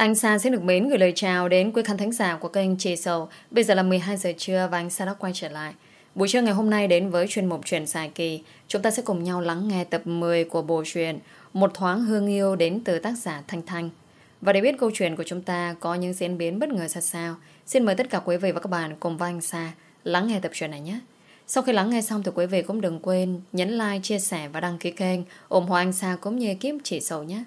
Anh Sa sẽ được mến gửi lời chào đến quý khán thính giả của kênh Chị Sầu. Bây giờ là 12 giờ trưa và anh Sa đã quay trở lại. Buổi trưa ngày hôm nay đến với chuyên mục truyện dài kỳ, chúng ta sẽ cùng nhau lắng nghe tập 10 của bộ truyện Một thoáng hương yêu đến từ tác giả Thanh Thanh. Và để biết câu chuyện của chúng ta có những diễn biến bất ngờ ra sao, xin mời tất cả quý vị và các bạn cùng với anh Sa lắng nghe tập truyện này nhé. Sau khi lắng nghe xong thì quý vị cũng đừng quên nhấn like, chia sẻ và đăng ký kênh ủng hộ anh Sa cũng như kiếm chỉ sầu nhé.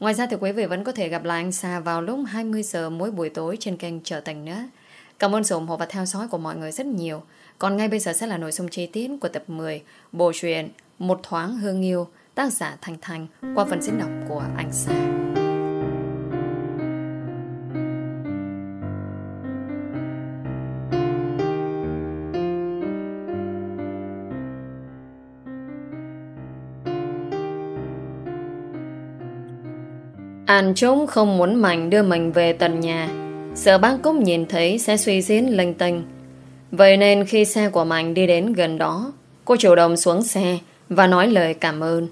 Ngoài ra thì quý vị vẫn có thể gặp lại anh Sa vào lúc 20 giờ mỗi buổi tối trên kênh Trở Thành nữa. Cảm ơn sự ủng hộ và theo dõi của mọi người rất nhiều. Còn ngay bây giờ sẽ là nội dung chi tiết của tập 10 bộ truyện Một thoáng hương yêu, tác giả Thanh Thanh qua phần diễn đọc của anh Sa. An Trúc không muốn Mạnh đưa mình về tận nhà. Sợ bác Cúc nhìn thấy sẽ suy diễn linh tinh Vậy nên khi xe của Mạnh đi đến gần đó, Cô chủ động xuống xe Và nói lời cảm ơn.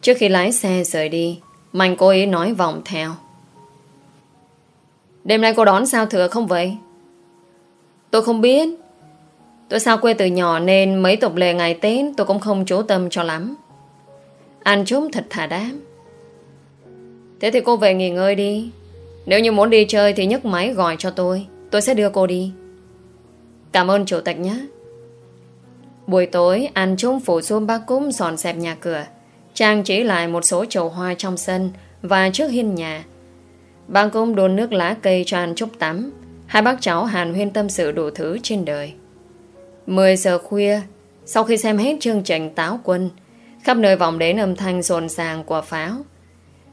Trước khi lái xe rời đi, Mạnh cố ý nói vòng theo. Đêm nay cô đón sao thừa không vậy? Tôi không biết. Tôi sao quê từ nhỏ nên mấy tục lệ ngày Tết tôi cũng không chú tâm cho lắm. Anh Trúc thật thà đám Thế thì cô về nghỉ ngơi đi. Nếu như muốn đi chơi thì nhấc máy gọi cho tôi. Tôi sẽ đưa cô đi. Cảm ơn chủ tịch nhé. Buổi tối, An Trung phủ xuống bác cúng dọn dẹp nhà cửa, Trang trí lại một số chậu hoa trong sân Và trước hiên nhà. Bác cúm đun nước lá cây cho An Trúc tắm. Hai bác cháu hàn huyên tâm sự đủ thứ trên đời. 10 giờ khuya, Sau khi xem hết chương trình táo quân, Khắp nơi vọng đến âm thanh rồn ràng của pháo.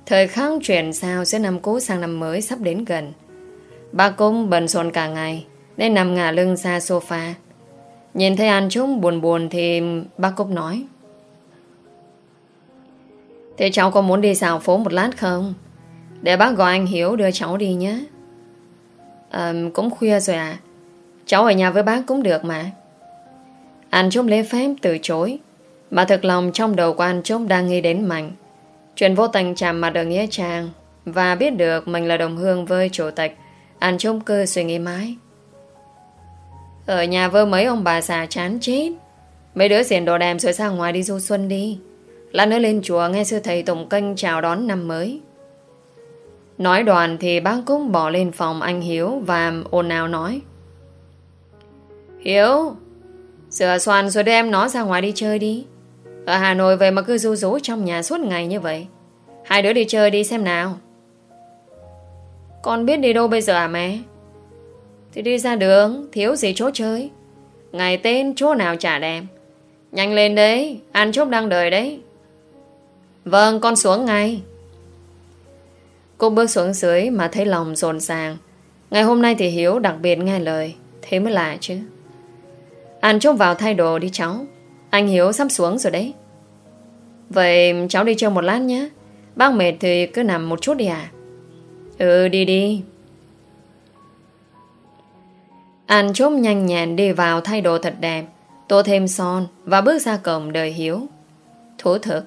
Thời khắc chuyển sao giữa năm cũ sang năm mới sắp đến gần. Bà cũng bận rộn cả ngày nên nằm ngả lưng ra sofa. Nhìn thấy An Trúc buồn buồn thì bác Cúc nói Thế cháu có muốn đi xào phố một lát không? Để bác gọi anh Hiếu đưa cháu đi nhé. À, cũng khuya rồi à? Cháu ở nhà với bác cũng được mà. An Trúc lê phép từ chối. Mà thật lòng trong đầu của An Trúc đang nghĩ đến Mạnh. Chuyện vô tình chạm mặt ở Nghĩa Trang và biết được mình là đồng hương với chủ tịch, ăn trông cơ suy nghĩ mãi. Ở nhà vơ mấy ông bà già chán chết. Mấy đứa xiển đồ đèm rồi ra ngoài đi du xuân đi. Lát nữa lên chùa nghe sư thầy tổng Kênh chào đón năm mới. Nói đoàn thì bác cũng bỏ lên phòng anh Hiếu và ồn ào nói. Hiếu, sửa soàn rồi đem nó ra ngoài đi chơi đi. Ở Hà Nội về mà cứ ru rú trong nhà suốt ngày như vậy. Hai đứa đi chơi đi xem nào. Con biết đi đâu bây giờ à mẹ? Thì đi ra đường, Thiếu gì chỗ chơi. Ngày tên chỗ nào chả đẹp. Nhanh lên đấy, Ăn chốt đang đợi đấy. Vâng con xuống ngay. Cô bước xuống dưới mà thấy lòng rộn ràng. Ngày hôm nay thì Hiếu đặc biệt nghe lời, Thế mới lạ chứ. Ăn chốt vào thay đồ đi cháu anh Hiếu sắp xuống rồi đấy. Vậy cháu đi chơi một lát nhé. Bác mệt thì cứ nằm một chút đi à Ừ đi đi. Anh chốt nhanh nhẹn đi vào thay đồ thật đẹp, Tô thêm son Và bước ra cổng đời Hiếu. Thú thực,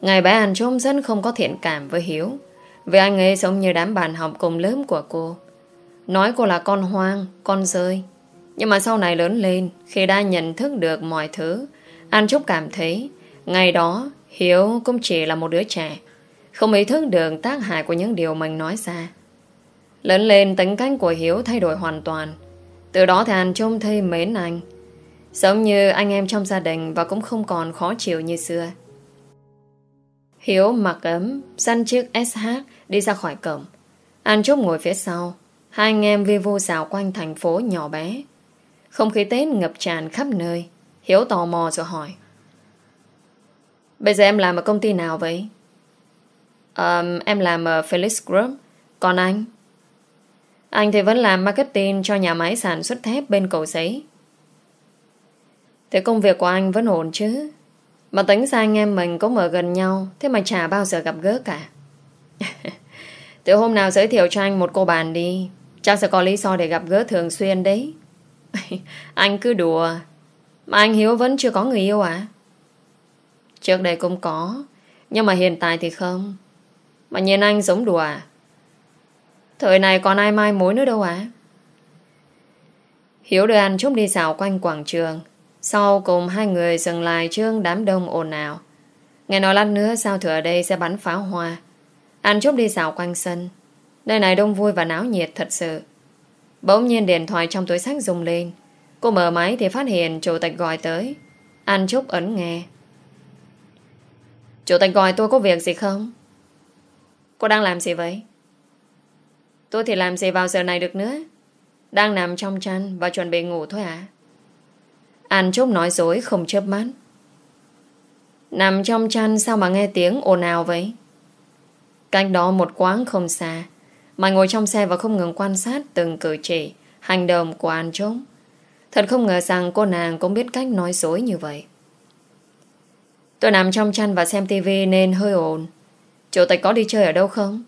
Ngày bé anh chốt rất không có thiện cảm với Hiếu. Vì anh ấy giống như đám bạn học cùng lớp của cô. Nói cô là con hoang, Con rơi. Nhưng mà sau này lớn lên, Khi đã nhận thức được mọi thứ An Trúc cảm thấy ngày đó Hiếu cũng chỉ là một đứa trẻ không ý thức được tác hại của những điều mình nói ra. Lớn lên tính cách của Hiếu thay đổi hoàn toàn. Từ đó thì An trung thấy mến anh. Giống như anh em trong gia đình và cũng không còn khó chịu như xưa. Hiếu mặc ấm, săn chiếc SH đi ra khỏi cổng. An Trúc ngồi phía sau. Hai anh em vi vu xào quanh thành phố nhỏ bé. Không khí Tết ngập tràn khắp nơi. Hiếu tò mò rồi hỏi. Bây giờ em làm ở công ty nào vậy? Um, em làm ở Felix Group. Còn anh? Anh thì vẫn làm marketing cho nhà máy sản xuất thép bên cầu giấy. Thế công việc của anh vẫn ổn chứ? Mà tính ra anh em mình cũng ở gần nhau Thế mà chả bao giờ gặp gỡ cả Từ hôm nào giới thiệu cho anh một cô bạn đi Chắc sẽ có lý do để gặp gỡ thường xuyên đấy Anh cứ đùa mà anh Hiếu vẫn chưa có người yêu à? Trước đây cũng có, Nhưng mà hiện tại thì không. Mà nhìn anh giống đùa à? Thời này còn ai mai mối nữa đâu à? Hiếu đưa anh chút đi dạo quanh quảng trường. Sau cùng hai người dừng lại trương đám đông ồn ào. Nghe nói lát nữa sao thừa ở đây sẽ bắn pháo hoa. Anh chút đi dạo quanh sân. Nơi này đông vui và náo nhiệt thật sự. Bỗng nhiên điện thoại trong túi sách rung lên. Cô mở máy thì phát hiện chủ tịch gọi tới. Anh Trúc ấn nghe. Chủ tịch gọi tôi có việc gì không? Cô đang làm gì vậy? Tôi thì làm gì vào giờ này được nữa? Đang nằm trong chăn Và chuẩn bị ngủ thôi à Anh Trúc nói dối không chớp mắt. Nằm trong chăn Sao mà nghe tiếng ồn ào vậy? Cách đó một quán không xa, Mà ngồi trong xe và không ngừng quan sát Từng cử chỉ, Hành động của anh Trúc. Thật không ngờ rằng cô nàng cũng biết cách nói dối như vậy Tôi nằm trong chăn và xem tivi nên hơi ồn Chủ tịch có đi chơi ở đâu không?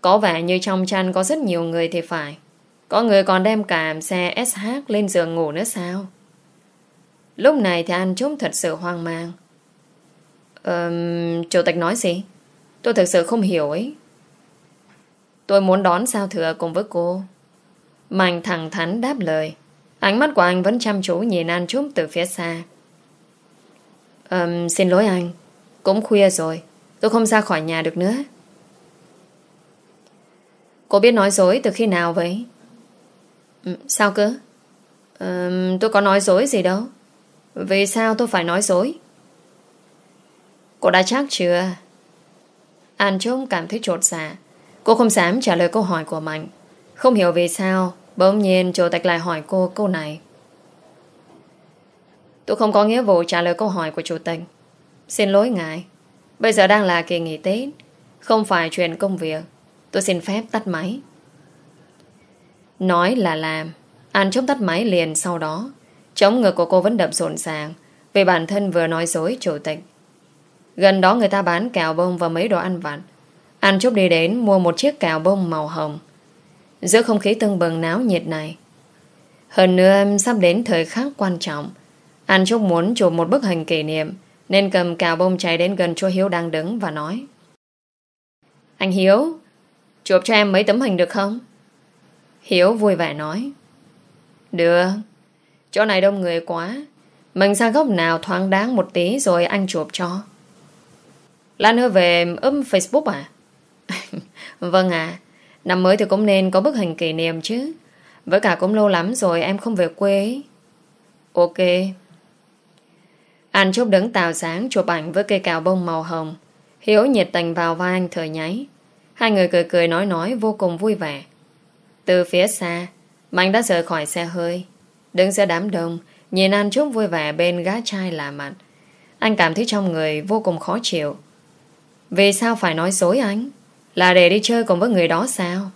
Có vẻ như trong chăn có rất nhiều người thì phải. Có người còn đem cả xe SH lên giường ngủ nữa sao? Lúc này thì anh chúng thật sự hoang mang. Um, chủ tịch nói gì? Tôi thực sự không hiểu ấy. Tôi muốn đón sao thừa cùng với cô. Mạnh thẳng thắn đáp lời. Ánh mắt của anh vẫn chăm chú nhìn anh Trúc từ phía xa. Um, xin lỗi anh. Cũng khuya rồi. Tôi không ra khỏi nhà được nữa. Cô biết nói dối từ khi nào vậy? Um, sao cơ? Um, tôi có nói dối gì đâu. Vì sao tôi phải nói dối? Cô đã chắc chưa? An Trúc cảm thấy trột dạ. Cô không dám trả lời câu hỏi của mình, Không hiểu vì sao bỗng nhiên Chủ tịch lại hỏi cô câu này. Tôi không có nghĩa vụ trả lời câu hỏi của Chủ tịch. Xin lỗi ngài. Bây giờ đang là kỳ nghỉ Tết. Không phải chuyện công việc. Tôi xin phép tắt máy. Nói là làm. An chống tắt máy liền sau đó. Chống ngực của cô vẫn đập rộn ràng, vì bản thân vừa nói dối chủ tịch. Gần đó người ta bán kẹo bông và mấy đồ ăn vặt. An chúc đi đến mua một chiếc kẹo bông màu hồng. Giữa không khí tưng bừng náo nhiệt này. Hơn nữa, sắp đến thời khắc quan trọng. An Trúc muốn chụp một bức hình kỷ niệm, nên cầm cào bông cháy đến gần chỗ Hiếu đang đứng và nói Anh Hiếu, Chụp cho em mấy tấm hình được không? Hiếu vui vẻ nói Được Chỗ này đông người quá Mình sang góc nào thoáng đáng một tí Rồi anh chụp cho Lan nữa về ấm Facebook à? vâng à Năm mới thì cũng nên có bức hình kỷ niệm chứ Với cả cũng lâu lắm rồi em không về quê Ok Anh chúc đứng tào sáng chụp ảnh với cây cào bông màu hồng Hiếu nhiệt tình vào vai anh thời nháy Hai người cười cười nói nói vô cùng vui vẻ. Từ phía xa, Mạnh đã rời khỏi xe hơi. Đứng giữa đám đông, nhìn anh Trúc vui vẻ bên gái trai lạ mặt. Anh cảm thấy trong người vô cùng khó chịu. Vì sao phải nói dối anh? Là để đi chơi cùng với người đó sao?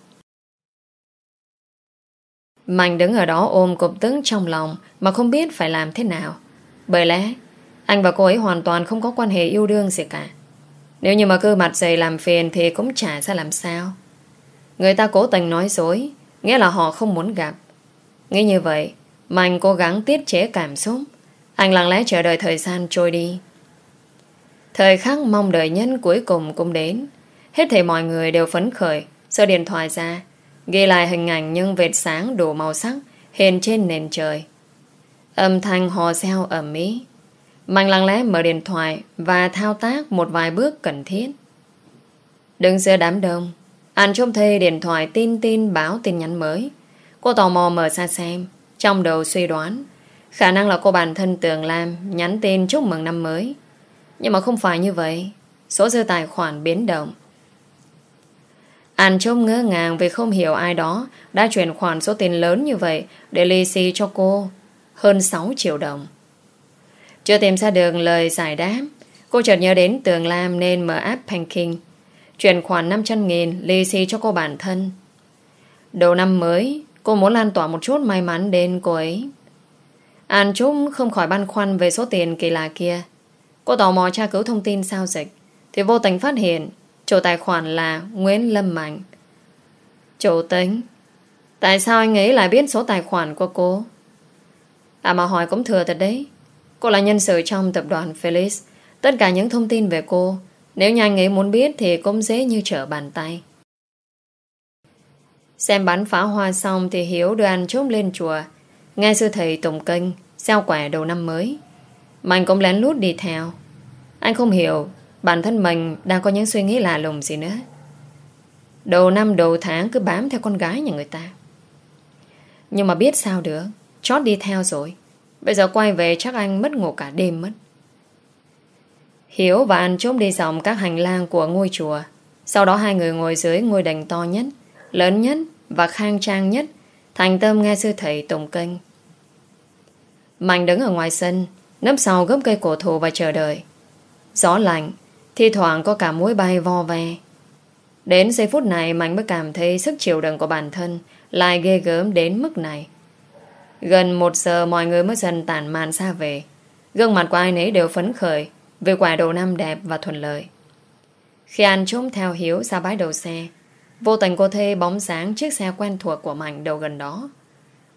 Mạnh đứng ở đó ôm cục tức trong lòng mà không biết phải làm thế nào. Bởi lẽ, anh và cô ấy hoàn toàn không có quan hệ yêu đương gì cả. Nếu như mà cứ mặt dày làm phiền Thì cũng chả ra làm sao Người ta cố tình nói dối Nghĩa là họ không muốn gặp Nghĩ như vậy Mạnh cố gắng tiết chế cảm xúc Anh lặng lẽ chờ đợi thời gian trôi đi Thời khắc mong đợi nhân cuối cùng cũng đến Hết thảy mọi người đều phấn khởi Sơ điện thoại ra Ghi lại hình ảnh những vệt sáng đủ màu sắc Hiện trên nền trời Âm thanh hò reo ở mỹ Mạnh lặng lẽ mở điện thoại và thao tác một vài bước cần thiết. Đứng giữa đám đông, anh trông thấy điện thoại tin tin báo tin nhắn mới. Cô tò mò mở ra xem, trong đầu suy đoán. Khả năng là cô bản thân Tường Lam nhắn tin chúc mừng năm mới. Nhưng mà không phải như vậy. Số dư tài khoản biến động. An trông ngỡ ngàng vì không hiểu ai đó, đã chuyển khoản số tiền lớn như vậy để lì xì cho cô, hơn 6 triệu đồng. Chưa tìm ra được lời giải đáp, Cô chợt nhớ đến Tường Lam nên mở app Banking, Chuyển khoản 500 nghìn lì xì cho cô bản thân. Đầu năm mới, Cô muốn lan tỏa một chút may mắn đến cô ấy. An Trúc không khỏi băn khoăn về số tiền kỳ lạ kia. Cô tò mò tra cứu thông tin sao dịch, Thì vô tình phát hiện Chủ tài khoản là Nguyễn Lâm Mạnh. Chủ tính Tại sao anh ấy lại biết số tài khoản của cô? À mà hỏi cũng thừa thật đấy. Cô là nhân sự trong tập đoàn Felix. Tất cả những thông tin về cô, nếu như anh ấy muốn biết thì cũng dễ như trở bàn tay. Xem bắn phá hoa xong Thì Hiếu đưa anh chốt lên chùa. Nghe sư thầy tụng kinh Xeo quẻ đầu năm mới. Mạnh cũng lén lút đi theo. Anh không hiểu Bản thân mình đang có những suy nghĩ lạ lùng gì nữa. Đầu năm, đầu tháng cứ bám theo con gái nhà người ta. Nhưng mà biết sao được, Chót đi theo rồi. Bây giờ quay về chắc anh mất ngủ cả đêm mất. Hiếu và anh trốn đi dòng các hành lang của ngôi chùa. Sau đó hai người ngồi dưới ngôi đành to nhất, Lớn nhất và khang trang nhất, Thành tâm nghe sư thầy tụng kinh. Mạnh đứng ở ngoài sân, Nấp sau gốc cây cổ thụ và chờ đợi. Gió lạnh Thi thoảng có cả mũi bay vo ve. Đến giây phút này Mạnh mới cảm thấy sức chịu đựng của bản thân Lại ghê gớm đến mức này. Gần một giờ mọi người mới dần tản màn xa về. Gương mặt của ai nấy đều phấn khởi Vì quả đầu năm đẹp và thuận lợi. Khi anh trốn theo Hiếu ra bãi đầu xe, Vô tình cô thê bóng sáng chiếc xe quen thuộc của Mạnh đầu gần đó.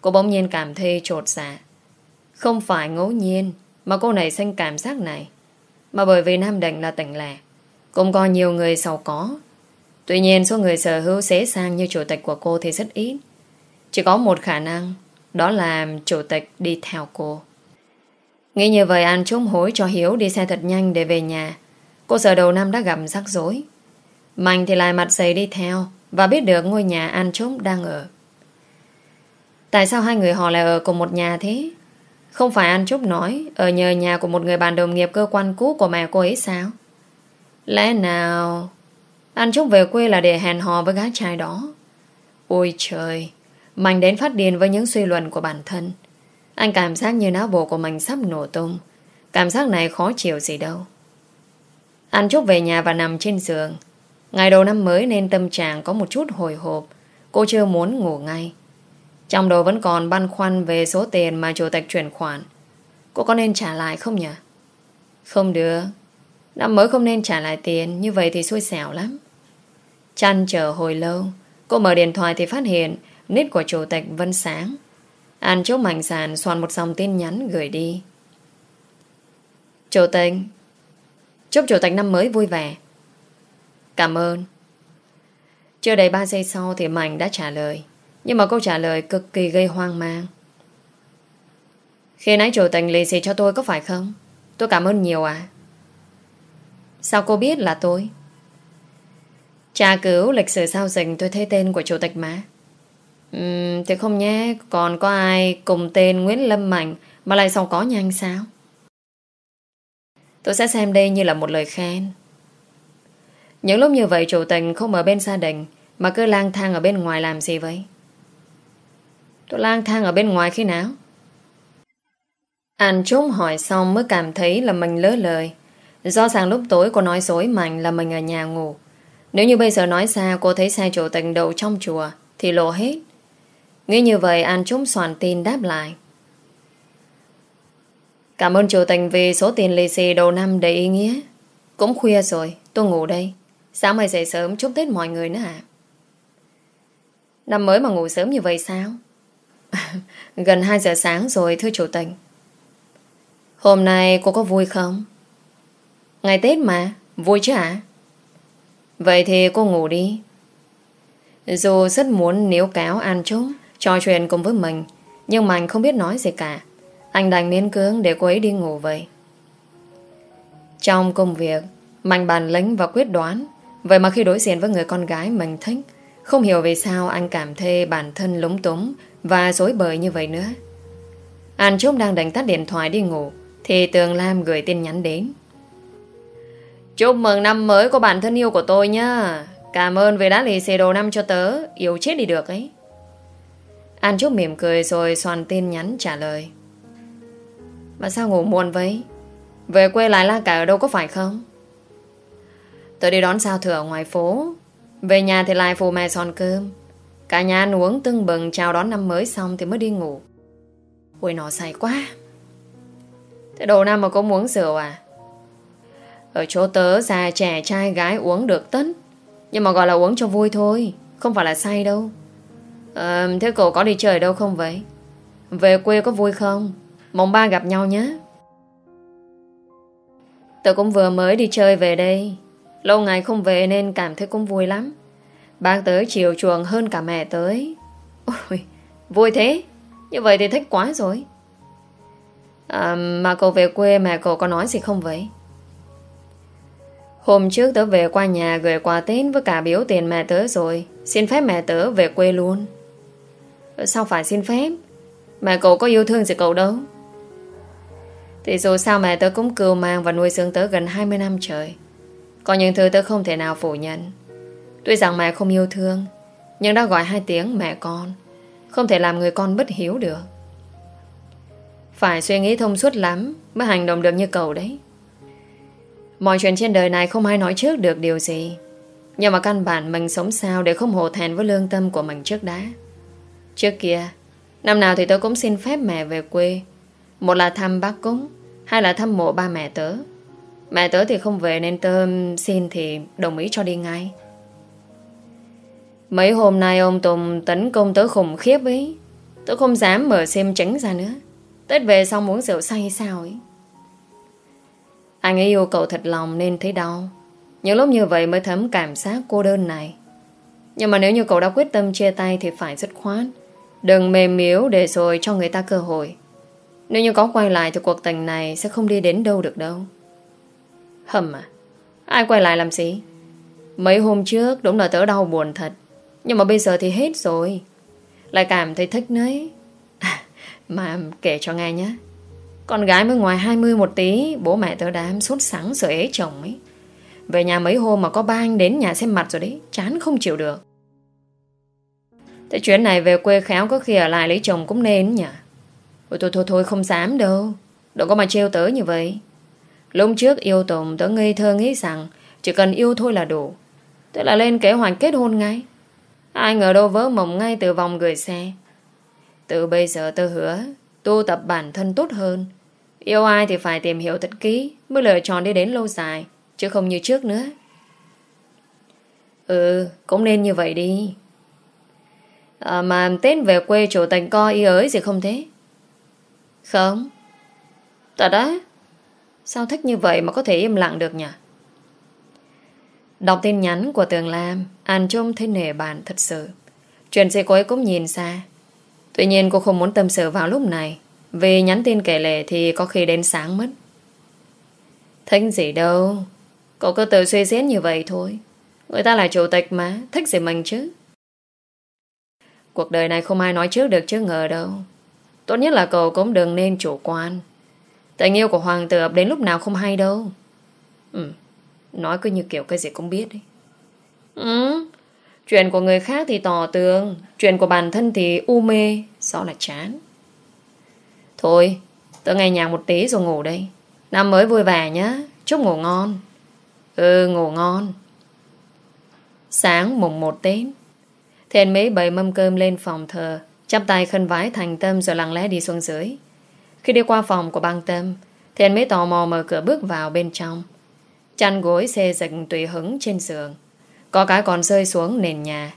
Cô bỗng nhiên cảm thấy trột dạ. Không phải ngẫu nhiên Mà cô này sinh cảm giác này. Mà bởi vì Nam Định là tỉnh lẻ, Cũng có nhiều người giàu có. Tuy nhiên, số người sở hữu xế sang như chủ tịch của cô thì rất ít. Chỉ có một khả năng, Đó là chủ tịch đi theo cô. Nghĩ như vậy anh trốn hối cho Hiếu đi xe thật nhanh để về nhà. Cô sợ đầu năm đã gặp rắc rối. Mạnh thì lại mặt dày đi theo Và biết được ngôi nhà An Trúc đang ở. Tại sao hai người họ lại ở cùng một nhà thế? Không phải An Trúc nói, Ở nhờ nhà của một người bạn đồng nghiệp cơ quan cũ của mẹ cô ấy sao? Lẽ nào An Trúc về quê là để hẹn hò với gái trai đó? Ôi trời, Mạnh đến phát điên với những suy luận của bản thân. Anh cảm giác như não bộ của mình sắp nổ tung. Cảm giác này khó chịu gì đâu. An Trúc về nhà và nằm trên giường. Ngày đầu năm mới nên tâm trạng có một chút hồi hộp. Cô chưa muốn ngủ ngay. Trong đầu vẫn còn băn khoăn về số tiền mà chủ tịch chuyển khoản. Cô có nên trả lại không nhỉ? Không được. Năm mới không nên trả lại tiền, như vậy thì xui xẻo lắm. Chăn chờ hồi lâu, cô mở điện thoại thì phát hiện nít của chủ tịch Vân Sáng. An chốc mạnh sàn soạn một dòng tin nhắn gửi đi. Chủ tịch, chúc chủ tịch năm mới vui vẻ. Cảm ơn. Chưa đầy 3 giây sau thì Mạnh đã trả lời. Nhưng mà câu trả lời cực kỳ gây hoang mang. Khi nãy chủ tình lì xì cho tôi có phải không? Tôi cảm ơn nhiều à? Sao cô biết là tôi? Tra cứu lịch sử sao dịch tôi thấy tên của chủ tịch mà. Uhm, thì không nhé, còn có ai cùng tên Nguyễn Lâm Mạnh mà lại sau có nhanh sao? Tôi sẽ xem đây như là một lời khen. Những lúc như vậy chủ tình không ở bên gia đình Mà cứ lang thang ở bên ngoài làm gì vậy Tôi lang thang ở bên ngoài khi nào? Anh Trúc hỏi xong mới cảm thấy là mình lỡ lời. Do sáng lúc tối cô nói dối mạnh là mình ở nhà ngủ. Nếu như bây giờ nói xa cô thấy xe chủ tình đầu trong chùa, Thì lộ hết. Nghĩ như vậy anh Trúc soạn tin đáp lại. Cảm ơn chủ tình vì số tiền lì xì đầu năm đầy ý nghĩa. Cũng khuya rồi, Tôi ngủ đây. Sáng mai dậy sớm, chúc Tết mọi người nữa hả? Năm mới mà ngủ sớm như vậy sao? Gần 2 giờ sáng rồi thưa chủ tịch. Hôm nay cô có vui không? Ngày Tết mà, vui chứ hả? Vậy thì cô ngủ đi. Dù rất muốn níu cáo ăn chốt, trò chuyện cùng với mình, nhưng mà anh không biết nói gì cả. Anh đành miễn cưỡng để cô ấy đi ngủ vậy. Trong công việc, Mạnh bàn lĩnh và quyết đoán Vậy mà khi đối diện với người con gái mình thích Không hiểu vì sao anh cảm thấy bản thân lúng túng và dối bời như vậy nữa. Anh Trúc đang đánh tắt điện thoại đi ngủ, Thì Tường Lam gửi tin nhắn đến. Chúc mừng năm mới của bạn thân yêu của tôi nhá. Cảm ơn vì đã lì xì đồ năm cho tớ, Yêu chết đi được ấy. An Trúc mỉm cười rồi soàn tin nhắn trả lời. Mà sao ngủ muộn vậy? Về quê lại la cả ở đâu có phải không? Tôi đi đón sao thừa ở ngoài phố. Về nhà thì lại phụ mẹ son cơm. Cả nhà ăn uống tưng bừng chào đón năm mới xong thì mới đi ngủ. Ôi nó say quá. Thế đầu năm mà có muốn rượu à? Ở chỗ tớ già trẻ trai gái uống được tất. Nhưng mà gọi là uống cho vui thôi Không phải là say đâu. À, Thế cậu có đi chơi đâu không vậy? Về quê có vui không? Mong ba gặp nhau nhé. Tớ cũng vừa mới đi chơi về đây. Lâu ngày không về nên cảm thấy cũng vui lắm. Bác tới chiều chuồng hơn cả mẹ tới. Ôi, vui thế. Như vậy thì thích quá rồi. À, mà cậu về quê mẹ cậu có nói gì không vậy? Hôm trước tớ về qua nhà gửi quà Tết với cả biếu tiền mẹ tớ rồi. Xin phép mẹ tớ về quê luôn. Sao phải xin phép? Mẹ cậu có yêu thương gì cậu đâu. Thì dù sao mẹ tớ cũng cưu mang và nuôi dưỡng tớ gần 20 năm trời. Có những thứ tớ không thể nào phủ nhận. Tuy rằng mẹ không yêu thương, nhưng đã gọi hai tiếng mẹ con. Không thể làm người con bất hiếu được. Phải suy nghĩ thông suốt lắm mới hành động được như cậu đấy. Mọi chuyện trên đời này không ai nói trước được điều gì. Nhưng mà căn bản mình sống sao để không hổ thẹn với lương tâm của mình trước đã. Trước kia, năm nào thì tớ cũng xin phép mẹ về quê. Một là thăm bác cúng, hai là thăm mộ ba mẹ tớ. Mẹ tớ thì không về nên tớ xin thì đồng ý cho đi ngay. Mấy hôm nay ông Tùng tấn công tớ khủng khiếp ấy. Tớ không dám mở xem tránh ra nữa. Tết về xong muốn rượu say sao ấy. Anh ấy yêu cậu thật lòng nên thấy đau. Những lúc như vậy mới thấm cảm giác cô đơn này. Nhưng mà nếu như cậu đã quyết tâm chia tay thì phải dứt khoát. Đừng mềm miếu để rồi cho người ta cơ hội. Nếu như có quay lại thì cuộc tình này sẽ không đi đến đâu được đâu. Hầm à? Ai quay lại làm gì? Mấy hôm trước đúng là tớ đau buồn thật. Nhưng mà bây giờ thì hết rồi. Lại cảm thấy thích đấy. À, mà kể cho nghe nhé. Con gái mới ngoài 20 một tí, bố mẹ tớ đám sốt sắng sợ ế chồng ấy. Về nhà mấy hôm mà có ba anh đến nhà xem mặt rồi đấy, chán không chịu được. Thế chuyến này về quê khéo có khi ở lại lấy chồng cũng nên nhỉ. Ôi thôi thôi thôi không dám đâu. Đừng có mà trêu tớ như vậy. Lúc trước yêu Tùng tớ ngây thơ nghĩ rằng chỉ cần yêu thôi là đủ. Tức là lên kế hoạch kết hôn ngay. Ai ngờ đâu vỡ mộng ngay từ vòng gửi xe. Từ bây giờ tôi hứa tu tập bản thân tốt hơn. Yêu ai thì phải tìm hiểu thật kỹ mới lựa chọn đi đến lâu dài, chứ không như trước nữa. Ừ, cũng nên như vậy đi. À, mà Tết về quê chủ tành co y ới gì không thế? Không. Thật á? Sao thích như vậy mà có thể im lặng được nhỉ? Đọc tin nhắn của Tường Lam, An Trung thấy nể bàn thật sự. Chuyện gì cô ấy cũng nhìn xa. Tuy nhiên cô không muốn tâm sự vào lúc này. Vì nhắn tin kể lệ thì có khi đến sáng mất. Thích gì đâu. Cậu cứ tự suy xét như vậy thôi. Người ta là chủ tịch mà, Thích gì mình chứ? Cuộc đời này không ai nói trước được chứ ngờ đâu. Tốt nhất là cậu cũng đừng nên chủ quan. Tình yêu của Hoàng tử đến lúc nào không hay đâu. Ừ Nói cứ như kiểu cái gì cũng biết đấy Ừ. Chuyện của người khác thì tỏ tường, Chuyện của bản thân thì u mê, Rõ là chán. Thôi Tớ nghe nhạc một tí rồi ngủ đây. Năm mới vui vẻ nhá, Chúc ngủ ngon. Ừ ngủ ngon. Sáng mùng một Tết Thiện Mỹ bày mâm cơm lên phòng thờ, Chắp tay khân vái thành tâm Rồi lặng lẽ đi xuống dưới. Khi đi qua phòng của băng tâm Thiện Mỹ tò mò mở cửa bước vào bên trong. Chăn gối xê dịch tùy hứng trên giường có cái còn rơi xuống nền nhà.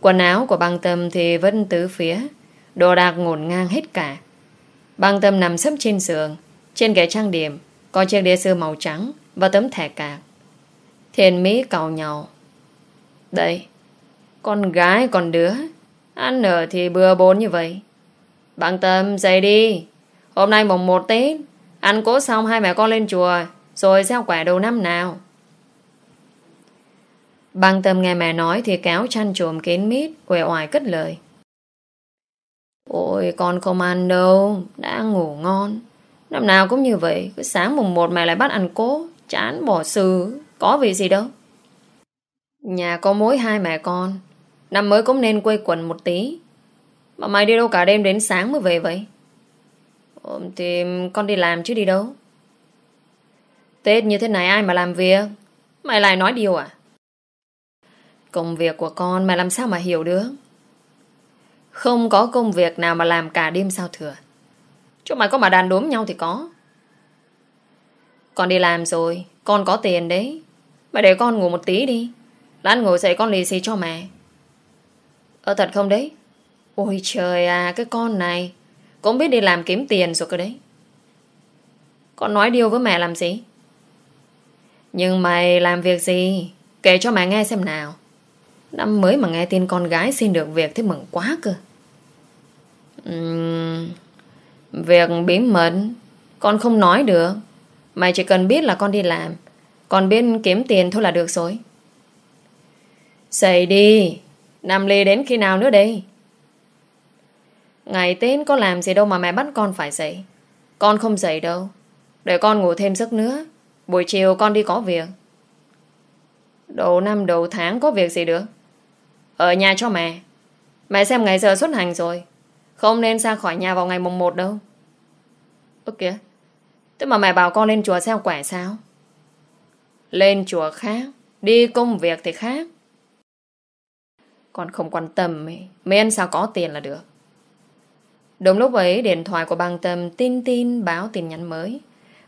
Quần áo của băng tâm thì vẫn tứ phía. Đồ đạc ngổn ngang hết cả. Băng tâm nằm sấp trên giường. Trên ghế trang điểm, Có chiếc đĩa sư màu trắng Và tấm thẻ cạc. Thiền Mỹ cầu nhau. Đây, Con gái, con đứa. Ăn ở thì bừa bốn như vậy. Băng tâm, dậy đi. Hôm nay mùng 1 Tết, Ăn cố xong hai mẹ con lên chùa, Rồi gieo quả đầu năm nào? Băng tâm nghe mẹ nói thì kéo chăn trùm kín mít, quẻ oài cất lời. Ôi con không ăn đâu, đã ngủ ngon. Năm nào cũng như vậy, cứ sáng mùng một mẹ lại bắt ăn cố, chán bỏ sư, có vị gì đâu. Nhà có mối hai mẹ con, năm mới cũng nên quây quần một tí. Mà mày đi đâu cả đêm đến sáng mới về vậy? Ừ, thì con đi làm chứ đi đâu. Tết như thế này ai mà làm việc? Mày lại nói điều à? Công việc của con mà làm sao mà hiểu được? Không có công việc nào mà làm cả đêm sao thừa. Chúng mày có mà đàn đốm nhau thì có. Con đi làm rồi, Con có tiền đấy. Mày để con ngủ một tí đi. Lát ngủ dậy con lì xì cho mẹ. Ờ thật không đấy? Ôi trời à cái con này. Cũng biết đi làm kiếm tiền rồi cơ đấy. Con nói điều với mẹ làm gì? Nhưng mày làm việc gì? Kể cho mẹ nghe xem nào. Năm mới mà nghe tin con gái xin được việc Thế mừng quá cơ. Uhm, Việc bí mật Con không nói được. Mày chỉ cần biết là con đi làm Còn biết kiếm tiền thôi là được rồi. Xảy đi Nằm lì đến khi nào nữa đây? Ngày Tết có làm gì đâu mà mẹ bắt con phải dậy. Con không dậy đâu Để con ngủ thêm giấc nữa. Buổi chiều con đi có việc. Đầu năm đầu tháng có việc gì được? Ở nhà cho mẹ. Mẹ xem ngày giờ xuất hành rồi. Không nên ra khỏi nhà vào ngày mùng 1 đâu. Ơ kìa. Thế mà mẹ bảo con lên chùa xem quẻ sao? Lên chùa khác, Đi công việc thì khác. Con không quan tâm ấy. Miễn sao có tiền là được. Đúng lúc ấy, điện thoại của băng tâm tin tin báo tin nhắn mới.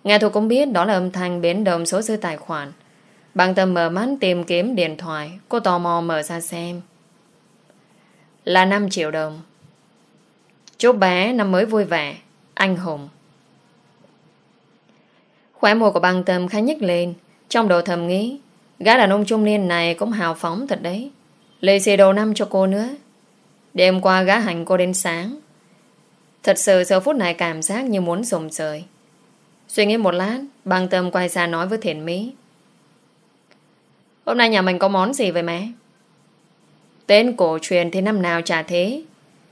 Nghe thuộc cũng biết đó là âm thanh biến động số dư tài khoản. Băng tâm mở mắt tìm kiếm điện thoại. Cô tò mò mở ra xem. Là 5 triệu đồng. Chúc bé năm mới vui vẻ, Anh Hùng. Khóe mùa của băng tâm khá nhích lên. Trong đầu thầm nghĩ, Gã đàn ông trung niên này cũng hào phóng thật đấy. Lê xì đầu năm cho cô nữa. Đêm qua gã hành cô đến sáng. Thật sự giờ phút này cảm giác như muốn rồng rời. Suy nghĩ một lát, Băng tâm quay ra nói với thiện mỹ. Hôm nay nhà mình có món gì vậy mẹ? Tên cổ truyền thì năm nào chả thế.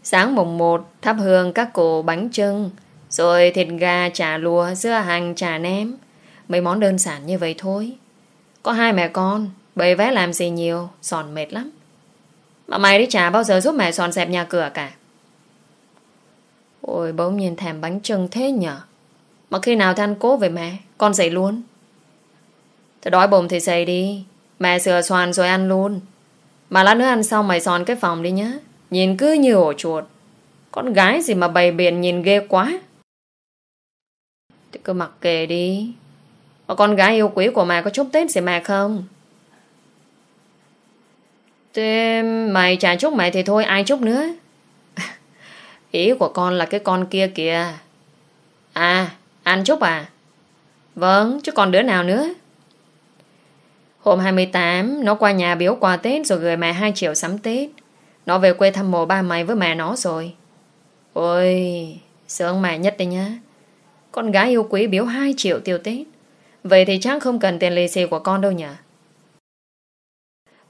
Sáng mùng 1 Thắp hương các cổ bánh trưng Rồi thịt gà, chả lùa, dưa hành, chả ném Mấy món đơn giản như vậy thôi. Có hai mẹ con Bày vé làm gì nhiều sòn mệt lắm. Mà mày đi chả bao giờ giúp mẹ sòn dẹp nhà cửa cả. Ôi bỗng nhiên thèm bánh trưng thế nhở? Mà khi nào than cố về mẹ Con dậy luôn. Thôi đói bụng thì dậy đi. Mẹ sửa soàn rồi ăn luôn. Mà lát nữa ăn xong mày dọn cái phòng đi nhá. Nhìn cứ như ổ chuột. Con gái gì mà bày biển nhìn ghê quá. Thì cứ mặc kệ đi. Mà con gái yêu quý của mày có chúc Tết gì mà không? Thế mày chả chúc mày thì thôi, ai chúc nữa? Ý của con là cái con kia kìa. À ăn chúc à? Vâng chứ còn đứa nào nữa? Hôm 28 Nó qua nhà biếu quà Tết Rồi gửi mẹ 2 triệu sắm Tết. Nó về quê thăm mộ ba mày với mẹ nó rồi. Ôi, Sướng mẹ nhất đi nhá. Con gái yêu quý biếu 2 triệu tiêu Tết. Vậy thì chắc không cần tiền lì xì của con đâu nhỉ?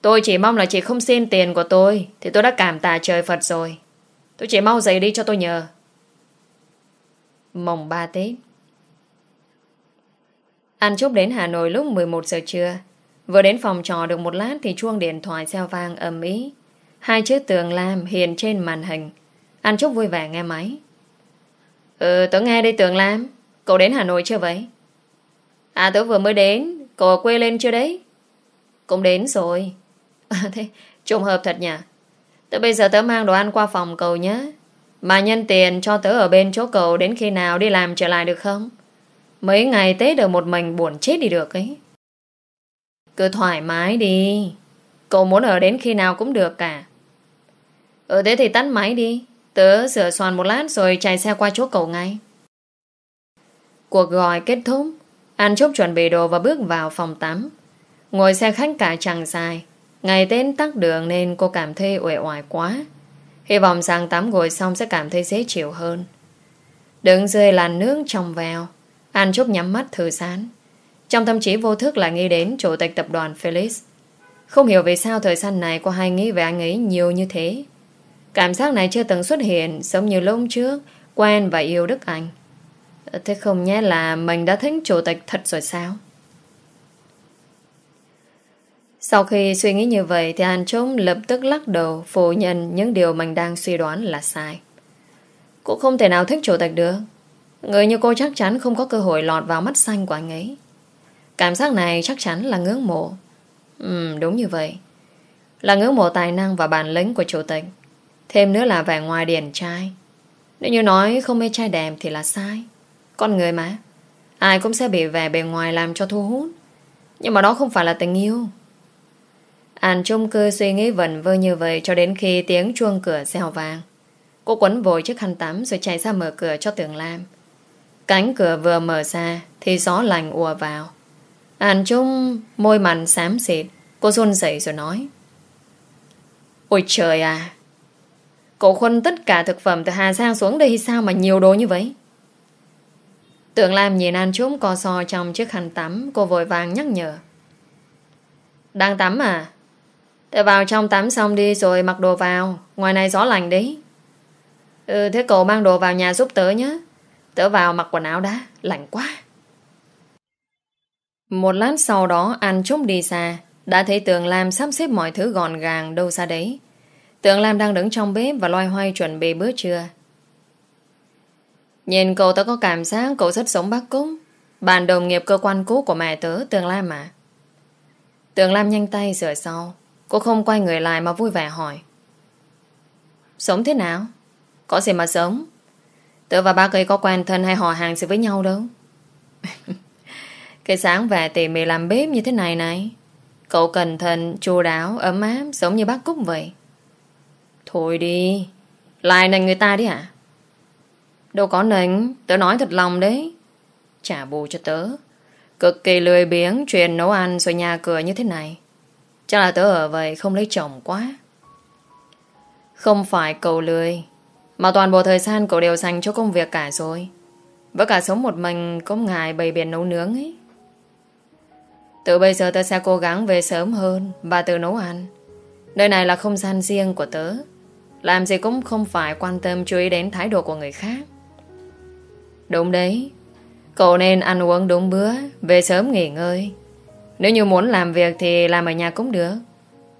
Tôi chỉ mong là chị không xin tiền của tôi, Thì tôi đã cảm tạ trời Phật rồi. Tôi chỉ mau dậy đi cho tôi nhờ. Mồng 3 Tết. Ăn chúc đến Hà Nội lúc 11 giờ trưa. Vừa đến phòng trò được một lát Thì chuông điện thoại reo vang ầm ý Hai chữ tường lam hiện trên màn hình. Anh Trúc vui vẻ nghe máy. Ừ tớ nghe đây tường lam. Cậu đến Hà Nội chưa vậy? À tớ vừa mới đến. Cậu ở quê lên chưa đấy? Cũng đến rồi. À, Thế trùng hợp thật nhỉ? Tớ bây giờ tớ mang đồ ăn qua phòng cậu nhé. Mà nhân tiền cho tớ ở bên chỗ cậu Đến khi nào đi làm trở lại được không? Mấy ngày Tết ở một mình buồn chết đi được ấy cứ thoải mái đi. Cậu muốn ở đến khi nào cũng được cả. Ừ thế thì tắt máy đi. Tớ sửa soạn một lát rồi chạy xe qua chỗ cậu ngay. Cuộc gọi kết thúc. An Trúc chuẩn bị đồ và bước vào phòng tắm. Ngồi xe khách cả chẳng dài. Ngày tên tắt đường nên cô cảm thấy uể oải quá. Hy vọng rằng tắm gội xong sẽ cảm thấy dễ chịu hơn. Đứng dưới làn nước trong veo, An Trúc nhắm mắt thư giãn trong tâm trí vô thức lại nghĩ đến chủ tịch tập đoàn Felix. Không hiểu vì sao thời gian này cô hay nghĩ về anh ấy nhiều như thế. Cảm giác này chưa từng xuất hiện, giống như lúc trước, quen và yêu Đức Anh. Thế không nhé là mình đã thích chủ tịch thật rồi sao? Sau khi suy nghĩ như vậy thì Hàn Trung lập tức lắc đầu, phủ nhận những điều mình đang suy đoán là sai. Cô không thể nào thích chủ tịch được. Người như cô chắc chắn không có cơ hội lọt vào mắt xanh của anh ấy. Cảm giác này chắc chắn là ngưỡng mộ. Ừ đúng như vậy. Là ngưỡng mộ tài năng và bản lĩnh của chủ tịch. Thêm nữa là vẻ ngoài điển trai. Nếu như nói không mê trai đẹp Thì là sai. Con người mà. Ai cũng sẽ bị vẻ bề ngoài làm cho thu hút. Nhưng mà đó không phải là tình yêu. An trung cư suy nghĩ vẩn vơ như vậy Cho đến khi tiếng chuông cửa xèo vàng. Cô quấn vội chiếc khăn tắm Rồi chạy ra mở cửa cho tường lam. Cánh cửa vừa mở ra Thì gió lành ùa vào. Hàn Trung môi mặn xám xịt. Cô run dậy rồi nói. Ôi trời à! Cậu khuân tất cả thực phẩm từ Hà Giang xuống đây sao mà nhiều đồ như vậy? Tưởng Lam nhìn An trung co so trong chiếc khăn tắm, Cô vội vàng nhắc nhở. Đang tắm à? Thế vào trong tắm xong đi rồi mặc đồ vào. Ngoài này gió lành đấy. Ừ thế cậu mang đồ vào nhà giúp tớ nhé. Tớ vào mặc quần áo đã. Lạnh quá. Một lát sau đó, An Trúc đi xa. Đã thấy Tường Lam sắp xếp mọi thứ gọn gàng Đâu xa đấy. Tường Lam đang đứng trong bếp Và loay hoay chuẩn bị bữa trưa. Nhìn cậu tớ có cảm giác Cậu rất giống bác Cúc. Bạn đồng nghiệp cơ quan cũ của mẹ tớ, Tường Lam mà Tường Lam nhanh tay rửa sau. Cô không quay người lại mà vui vẻ hỏi. Sống thế nào? Có gì mà sống? Tớ và bác ấy có quen thân hay họ hàng gì với nhau đâu? Cái sáng về tỉ mỉ làm bếp như thế này này. Cậu cẩn thận, chu đáo, ấm áp Giống như bác Cúc vậy. Thôi đi Lại nành người ta đi hả? Đâu có nành Tớ nói thật lòng đấy. Trả bù cho tớ. Cực kỳ lười biếng chuyện nấu ăn rồi nhà cửa như thế này. Chắc là tớ ở vậy không lấy chồng quá. Không phải cậu lười Mà toàn bộ thời gian cậu đều dành cho công việc cả rồi. Với cả sống một mình Có ngài bày biển nấu nướng ấy. Từ bây giờ tớ sẽ cố gắng về sớm hơn Và tự nấu ăn. Nơi này là không gian riêng của tớ. Làm gì cũng không phải quan tâm chú ý đến thái độ của người khác. Đúng đấy. Cậu nên ăn uống đúng bữa, Về sớm nghỉ ngơi. Nếu như muốn làm việc thì làm ở nhà cũng được.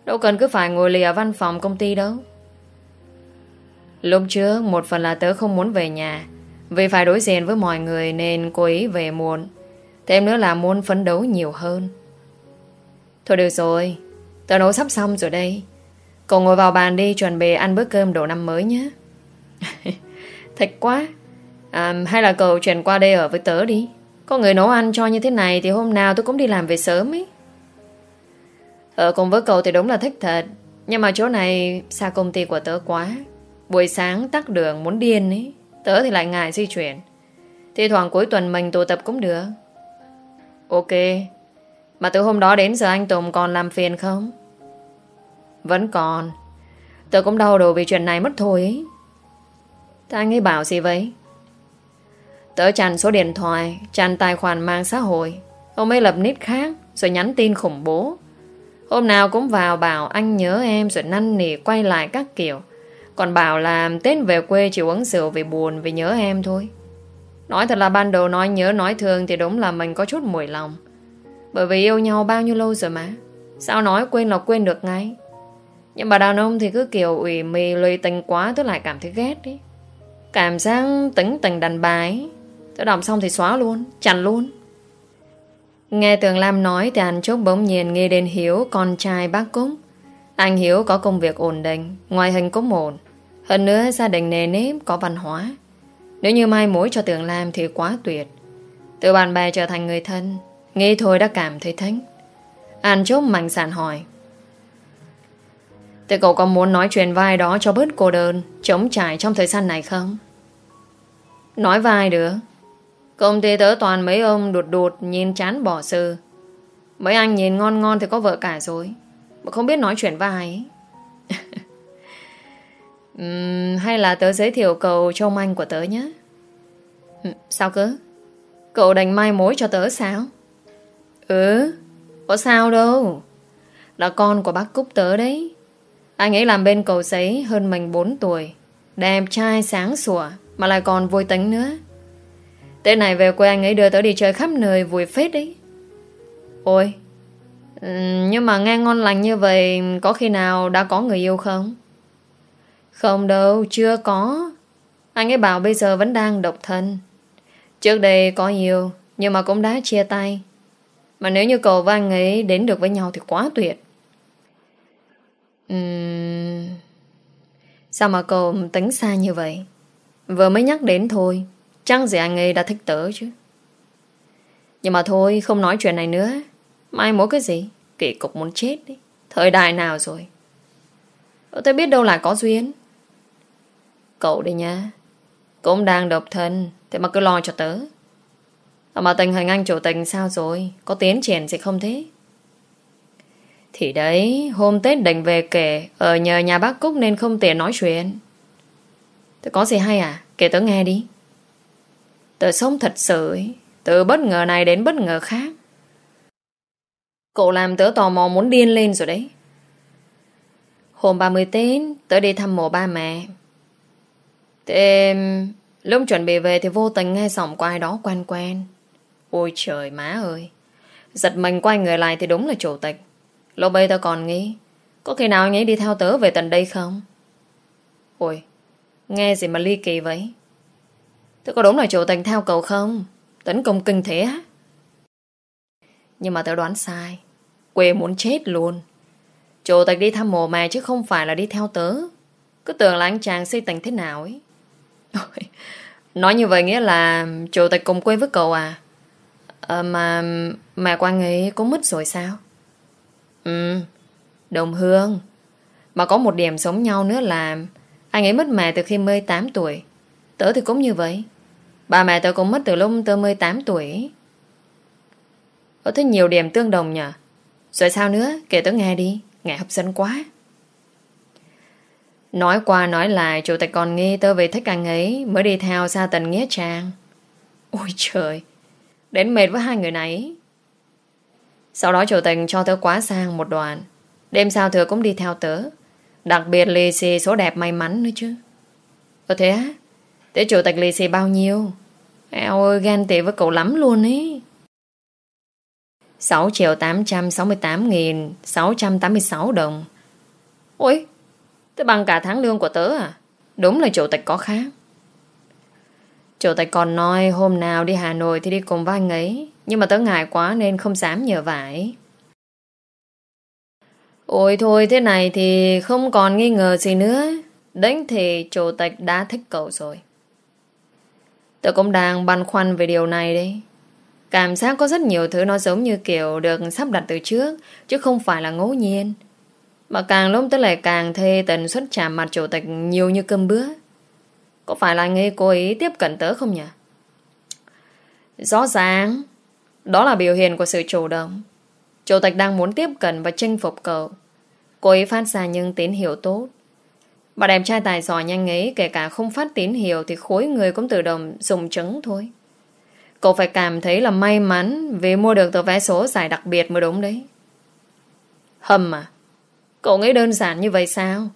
Đâu cần cứ phải ngồi lì ở văn phòng công ty đâu. Lúc trước, Một phần là tớ không muốn về nhà. Vì phải đối diện với mọi người Nên cố ý về muộn. Thêm nữa là muốn phấn đấu nhiều hơn. Thôi được rồi Tớ nấu sắp xong rồi đây. Cậu ngồi vào bàn đi chuẩn bị ăn bữa cơm đầu năm mới nhé. Thật quá. À, Hay là cậu chuyển qua đây ở với tớ đi. Có người nấu ăn cho như thế này Thì hôm nào tôi cũng đi làm về sớm ấy. Ở cùng với cậu thì đúng là thích thật. Nhưng mà chỗ này Xa công ty của tớ quá. Buổi sáng tắt đường muốn điên ấy. Tớ thì lại ngại di chuyển. Thì thoảng cuối tuần mình tụ tập cũng được. Ok. Mà từ hôm đó đến giờ anh Tùng còn làm phiền không? Vẫn còn. Tớ cũng đau đầu vì chuyện này mất thôi ấy. Thế anh ấy bảo gì vậy? Tớ chặn số điện thoại, Chặn tài khoản mạng xã hội. Ông ấy lập nick khác, Rồi nhắn tin khủng bố. Hôm nào cũng vào bảo anh nhớ em, Rồi năn nỉ quay lại các kiểu. Còn bảo là Tết về quê chỉ uống rượu vì buồn, Vì nhớ em thôi. Nói thật là ban đầu nói nhớ nói thương Thì đúng là mình có chút mùi lòng. Bởi vì yêu nhau bao nhiêu lâu rồi mà. Sao nói quên là quên được ngay. Nhưng mà đàn ông thì cứ kiểu ủy mì lùi tình quá Tôi lại cảm thấy ghét đi Cảm giác tính tình đàn bà ấy. Tôi đọc xong thì xóa luôn, Chặn luôn. Nghe Tường Lam nói thì anh Trúc bỗng nhiên nghe đến Hiếu, Con trai bác Cúc. Anh Hiếu có công việc ổn định, ngoại hình cũng ổn. Hơn nữa gia đình nề nếp, có văn hóa. Nếu như mai mối cho Tường Lam thì quá tuyệt Từ bạn bè trở thành người thân, nghĩ thôi đã cảm thấy thánh Anh chốt mạnh sàn hỏi Thế cậu có muốn nói chuyện vai đó cho bớt cô đơn Chống trải trong thời gian này không? Nói vai được Công ty tớ toàn mấy ông đột đột nhìn chán bỏ sư. Mấy anh nhìn ngon ngon thì có vợ cả rồi. Mà không biết nói chuyện vai ấy uhm, Hay là tớ giới thiệu cậu cho ông anh của tớ nhé. Uhm, sao cơ? Cậu đành mai mối cho tớ sao? Ừ, có sao đâu. Là con của bác Cúc tớ đấy. Anh ấy làm bên cầu giấy hơn mình 4 tuổi. Đẹp trai sáng sủa mà lại còn vui tính nữa. Tết này về quê anh ấy đưa tớ đi chơi khắp nơi vui phết đấy. Ôi, nhưng mà nghe ngon lành như vậy có khi nào đã có người yêu không? Không đâu, chưa có. Anh ấy bảo bây giờ vẫn đang độc thân. Trước đây có nhiều nhưng mà cũng đã chia tay. Mà nếu như cậu và anh ấy đến được với nhau thì quá tuyệt. Uhm... Sao mà cậu tính xa như vậy? Vừa mới nhắc đến thôi Chắc gì anh ấy đã thích tớ chứ Nhưng mà thôi Không nói chuyện này nữa Mai mối cái gì Kỳ cục muốn chết đi Thời đại nào rồi ờ, Tôi biết đâu là có duyên Cậu đi nha Cũng đang độc thân Thế mà cứ lo cho tớ ờ, Mà tình hình anh chủ tình sao rồi Có tiến triển gì không thế Thì đấy, hôm Tết đành về kể ở nhờ nhà bác Cúc nên không tiện nói chuyện. Thế có gì hay à? Kể tớ nghe đi. Tớ sống thật sự ấy. Từ bất ngờ này đến bất ngờ khác. Cậu làm tớ tò mò muốn điên lên rồi đấy. Hôm 30 Tết, tớ đi thăm mộ ba mẹ. Thế lúc chuẩn bị về thì vô tình nghe giọng của ai đó quen quen. Ôi trời má ơi. Giật mình quay người lại thì đúng là chủ tịch. Lúc bây tớ còn nghĩ có khi nào anh ấy đi theo tớ về tận đây không? Ôi, nghe gì mà ly kỳ vậy? Thế có đúng là chủ tịch theo cậu không? Tấn công kinh thế á? Nhưng mà tớ đoán sai. Quê muốn chết luôn. Chủ tịch đi thăm mồ mẹ chứ không phải là đi theo tớ. Cứ tưởng là anh chàng xây tình thế nào ấy. Nói như vậy nghĩa là chủ tịch cùng quê với cậu à? à mà mẹ Quang ấy cũng mất rồi sao? Ừ, đồng hương. Mà có một điểm sống nhau nữa là anh ấy mất mẹ từ khi 18 tuổi. Tớ thì cũng như vậy. Bà mẹ tớ cũng mất từ lúc tớ 18 tuổi. Có thấy nhiều điểm tương đồng nhỉ? Rồi sao nữa? Kể tớ nghe đi. Nghe hấp dẫn quá. Nói qua nói lại, Chủ tịch còn nghi tớ về thích anh ấy, Mới đi theo xa tình Nghĩa Trang. Ôi trời, Đến mệt với hai người này. Sau đó chủ tịch cho tớ quá sang một đoạn, Đêm sau thừa cũng đi theo tớ. Đặc biệt lì xì số đẹp may mắn nữa chứ. Ờ thế á, Thế chủ tịch lì xì bao nhiêu? Eo ơi, ghen tị với cậu lắm luôn ấy 6 triệu 868 nghìn 686 đồng. Ôi Thế bằng cả tháng lương của tớ à? Đúng là chủ tịch có khác. Chủ tịch còn nói hôm nào đi Hà Nội thì đi cùng với anh ấy, Nhưng mà tớ ngại quá nên không dám nhờ vải. Ôi thôi, thế này thì không còn nghi ngờ gì nữa. Đến thì chủ tịch đã thích cậu rồi. Tớ cũng đang băn khoăn về điều này đấy. Cảm giác có rất nhiều thứ nó giống như kiểu được sắp đặt từ trước, Chứ không phải là ngẫu nhiên. Mà càng lúc tới lại càng thê tần suất chạm mặt chủ tịch nhiều như cơm bữa. Có phải là anh ấy ý tiếp cận tớ không nhỉ? Rõ ràng, Đó là biểu hiện của sự chủ động. Chủ tịch đang muốn tiếp cận và chinh phục cậu. Cô ấy phát ra những tín hiệu tốt. Bà đẹp trai tài giỏi nhanh ấy, Kể cả không phát tín hiệu Thì khối người cũng tự động dùng trứng thôi. Cậu phải cảm thấy là may mắn Vì mua được tờ vé số giải đặc biệt mới đúng đấy. Hầm à? Cậu nghĩ đơn giản như vậy sao?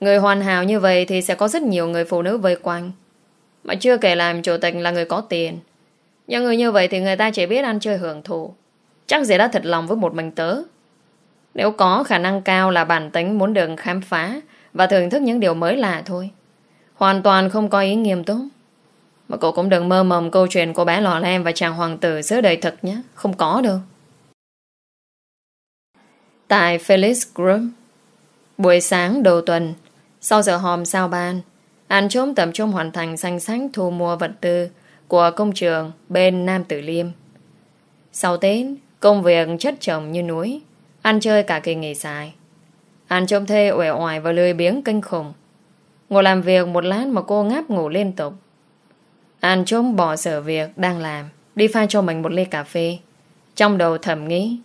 Người hoàn hảo như vậy Thì sẽ có rất nhiều người phụ nữ vây quanh. Mà chưa kể làm chủ tịch là người có tiền. Nhưng người như vậy thì người ta chỉ biết ăn chơi hưởng thụ. Chắc gì đã thật lòng với một mình tớ. Nếu có khả năng cao là bản tính muốn được khám phá Và thưởng thức những điều mới lạ thôi. Hoàn toàn không có ý nghiêm túc. Mà cậu cũng đừng mơ mầm câu chuyện cô bé lò lem và chàng hoàng tử giữa đời thật nhé. Không có đâu. Tại Felix Group, buổi sáng đầu tuần, sau giờ hòm sao ban, anh trốn tập trung hoàn thành danh sách thu mua vật tư của công trường bên Nam Tử Liêm. Sau Tết, công việc chất chồng như núi, ăn chơi cả kỳ nghỉ dài. Anh trông thê uể oải và lười biếng kinh khủng. Ngồi làm việc một lát mà cô ngáp ngủ liên tục. An trốn bỏ sở việc đang làm Đi pha cho mình một ly cà phê Trong đầu thầm nghĩ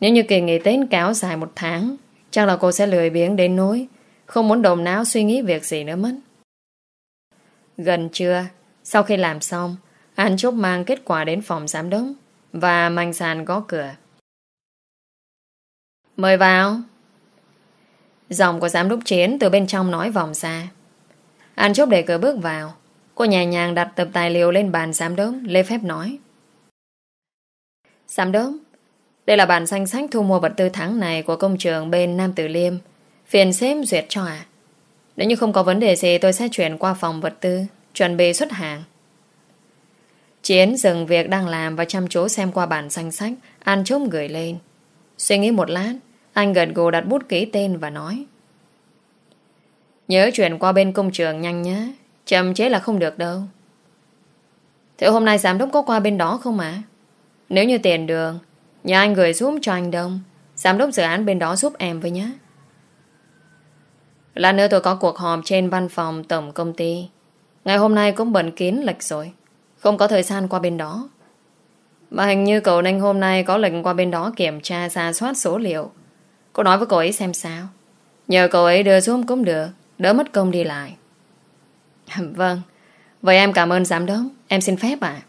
nếu như kỳ nghỉ Tết kéo dài một tháng, Chắc là cô sẽ lười biếng đến nỗi Không muốn đồng não suy nghĩ việc gì nữa mất. Gần trưa, Sau khi làm xong, An Trúc mang kết quả đến phòng giám đốc Và mạnh sàn gõ cửa. Mời vào. Giọng của giám đốc chiến từ bên trong nói vòng xa An Trúc để cửa bước vào. Cô nhẹ nhàng đặt tập tài liệu lên bàn giám đốc Lê phép nói. Giám đốc đây là bản danh sách thu mua vật tư tháng này Của công trường bên Nam Tử Liêm. Phiền xếp duyệt cho à Nếu như không có vấn đề gì, tôi sẽ chuyển qua phòng vật tư, Chuẩn bị xuất hàng. Chiến dừng việc đang làm Và chăm chú xem qua bản danh sách, An chốt gửi lên. Suy nghĩ một lát, Anh gật gù đặt bút ký tên và nói. Nhớ chuyển qua bên công trường nhanh nhé, Chậm chế là không được đâu. Thế hôm nay giám đốc có qua bên đó không ạ? Nếu như tiền đường nhờ anh gửi giúp cho anh Đông Giám đốc dự án bên đó giúp em với nhé. Lát nữa tôi có cuộc họp trên văn phòng tổng công ty. Ngày hôm nay cũng bận kín lịch rồi. Không có thời gian qua bên đó. Mà hình như cậu Ninh hôm nay có lệnh qua bên đó kiểm tra ra soát số liệu. Cô nói với cô ấy xem sao. Nhờ cậu ấy đưa xuống cũng được, Đỡ mất công đi lại. Vâng. Vậy em cảm ơn giám đốc. Em xin phép ạ.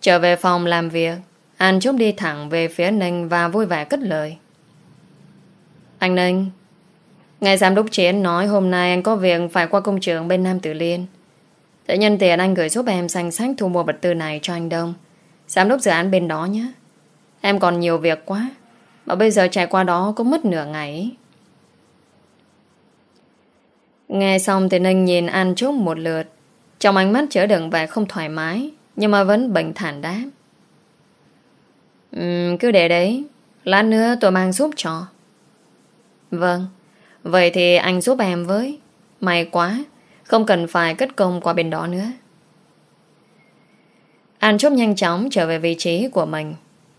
Trở về phòng làm việc. An Trúc đi thẳng về phía Ninh Và vui vẻ cất lời. Anh Ninh Ngài giám đốc chiến nói hôm nay anh có việc Phải qua công trường bên Nam Tử Liên. Để nhân tiền anh gửi giúp em danh sách thu mua vật tư này cho anh Đông. Giám đốc dự án bên đó nhé. Em còn nhiều việc quá, Mà bây giờ chạy qua đó cũng mất nửa ngày Nghe xong thì Ninh nhìn An Trúc một lượt. Trong ánh mắt chứa đựng vẻ không thoải mái, Nhưng mà vẫn bình thản đáp. Cứ để đấy. Lát nữa tôi mang giúp cho. Vâng. Vậy thì anh giúp em với. May quá. Không cần phải cất công qua bên đó nữa. An Trúc nhanh chóng trở về vị trí của mình.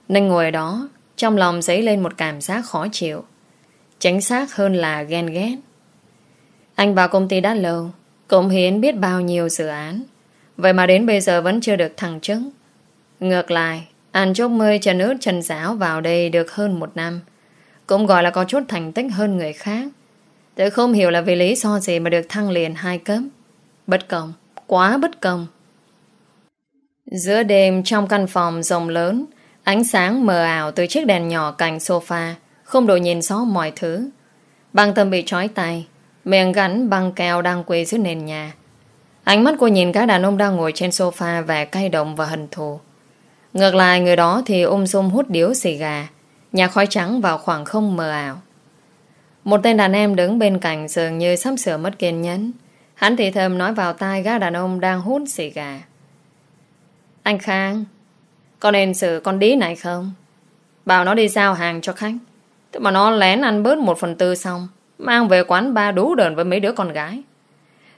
Ninh ngồi đó, Trong lòng dấy lên một cảm giác khó chịu. Chính xác hơn là ghen ghét. Anh vào công ty đã lâu, Cũng hiến biết bao nhiêu dự án. Vậy mà đến bây giờ vẫn chưa được thăng chức. Ngược lại anh Trúc mới chân ướt chân giáo vào đây được hơn một năm. Cũng gọi là có chút thành tích hơn người khác. Tôi không hiểu là vì lý do gì mà được thăng liền hai cấp. Bất công, Quá bất công. Giữa đêm trong căn phòng rộng lớn, Ánh sáng mờ ảo từ chiếc đèn nhỏ cạnh sofa, Không đủ nhìn rõ mọi thứ. Băng tâm bị trói tay, Miệng gắn băng keo đang quỳ dưới nền nhà. Ánh mắt cô nhìn các đàn ông đang ngồi trên sofa Vẻ cay động và hận thù. Ngược lại, người đó thì um ôm sung hút điếu xì gà. Nhà khói trắng vào khoảng không mờ ảo. Một tên đàn em đứng bên cạnh Dường như sắp sửa mất kiên nhẫn. Hắn thì thầm nói vào tai gã đàn ông đang hút xì gà. Anh Khang Con nên xử con đí này không? Bảo nó đi giao hàng cho khách. Thế mà nó lén ăn bớt một phần tư xong, Mang về quán ba đú đờn với mấy đứa con gái.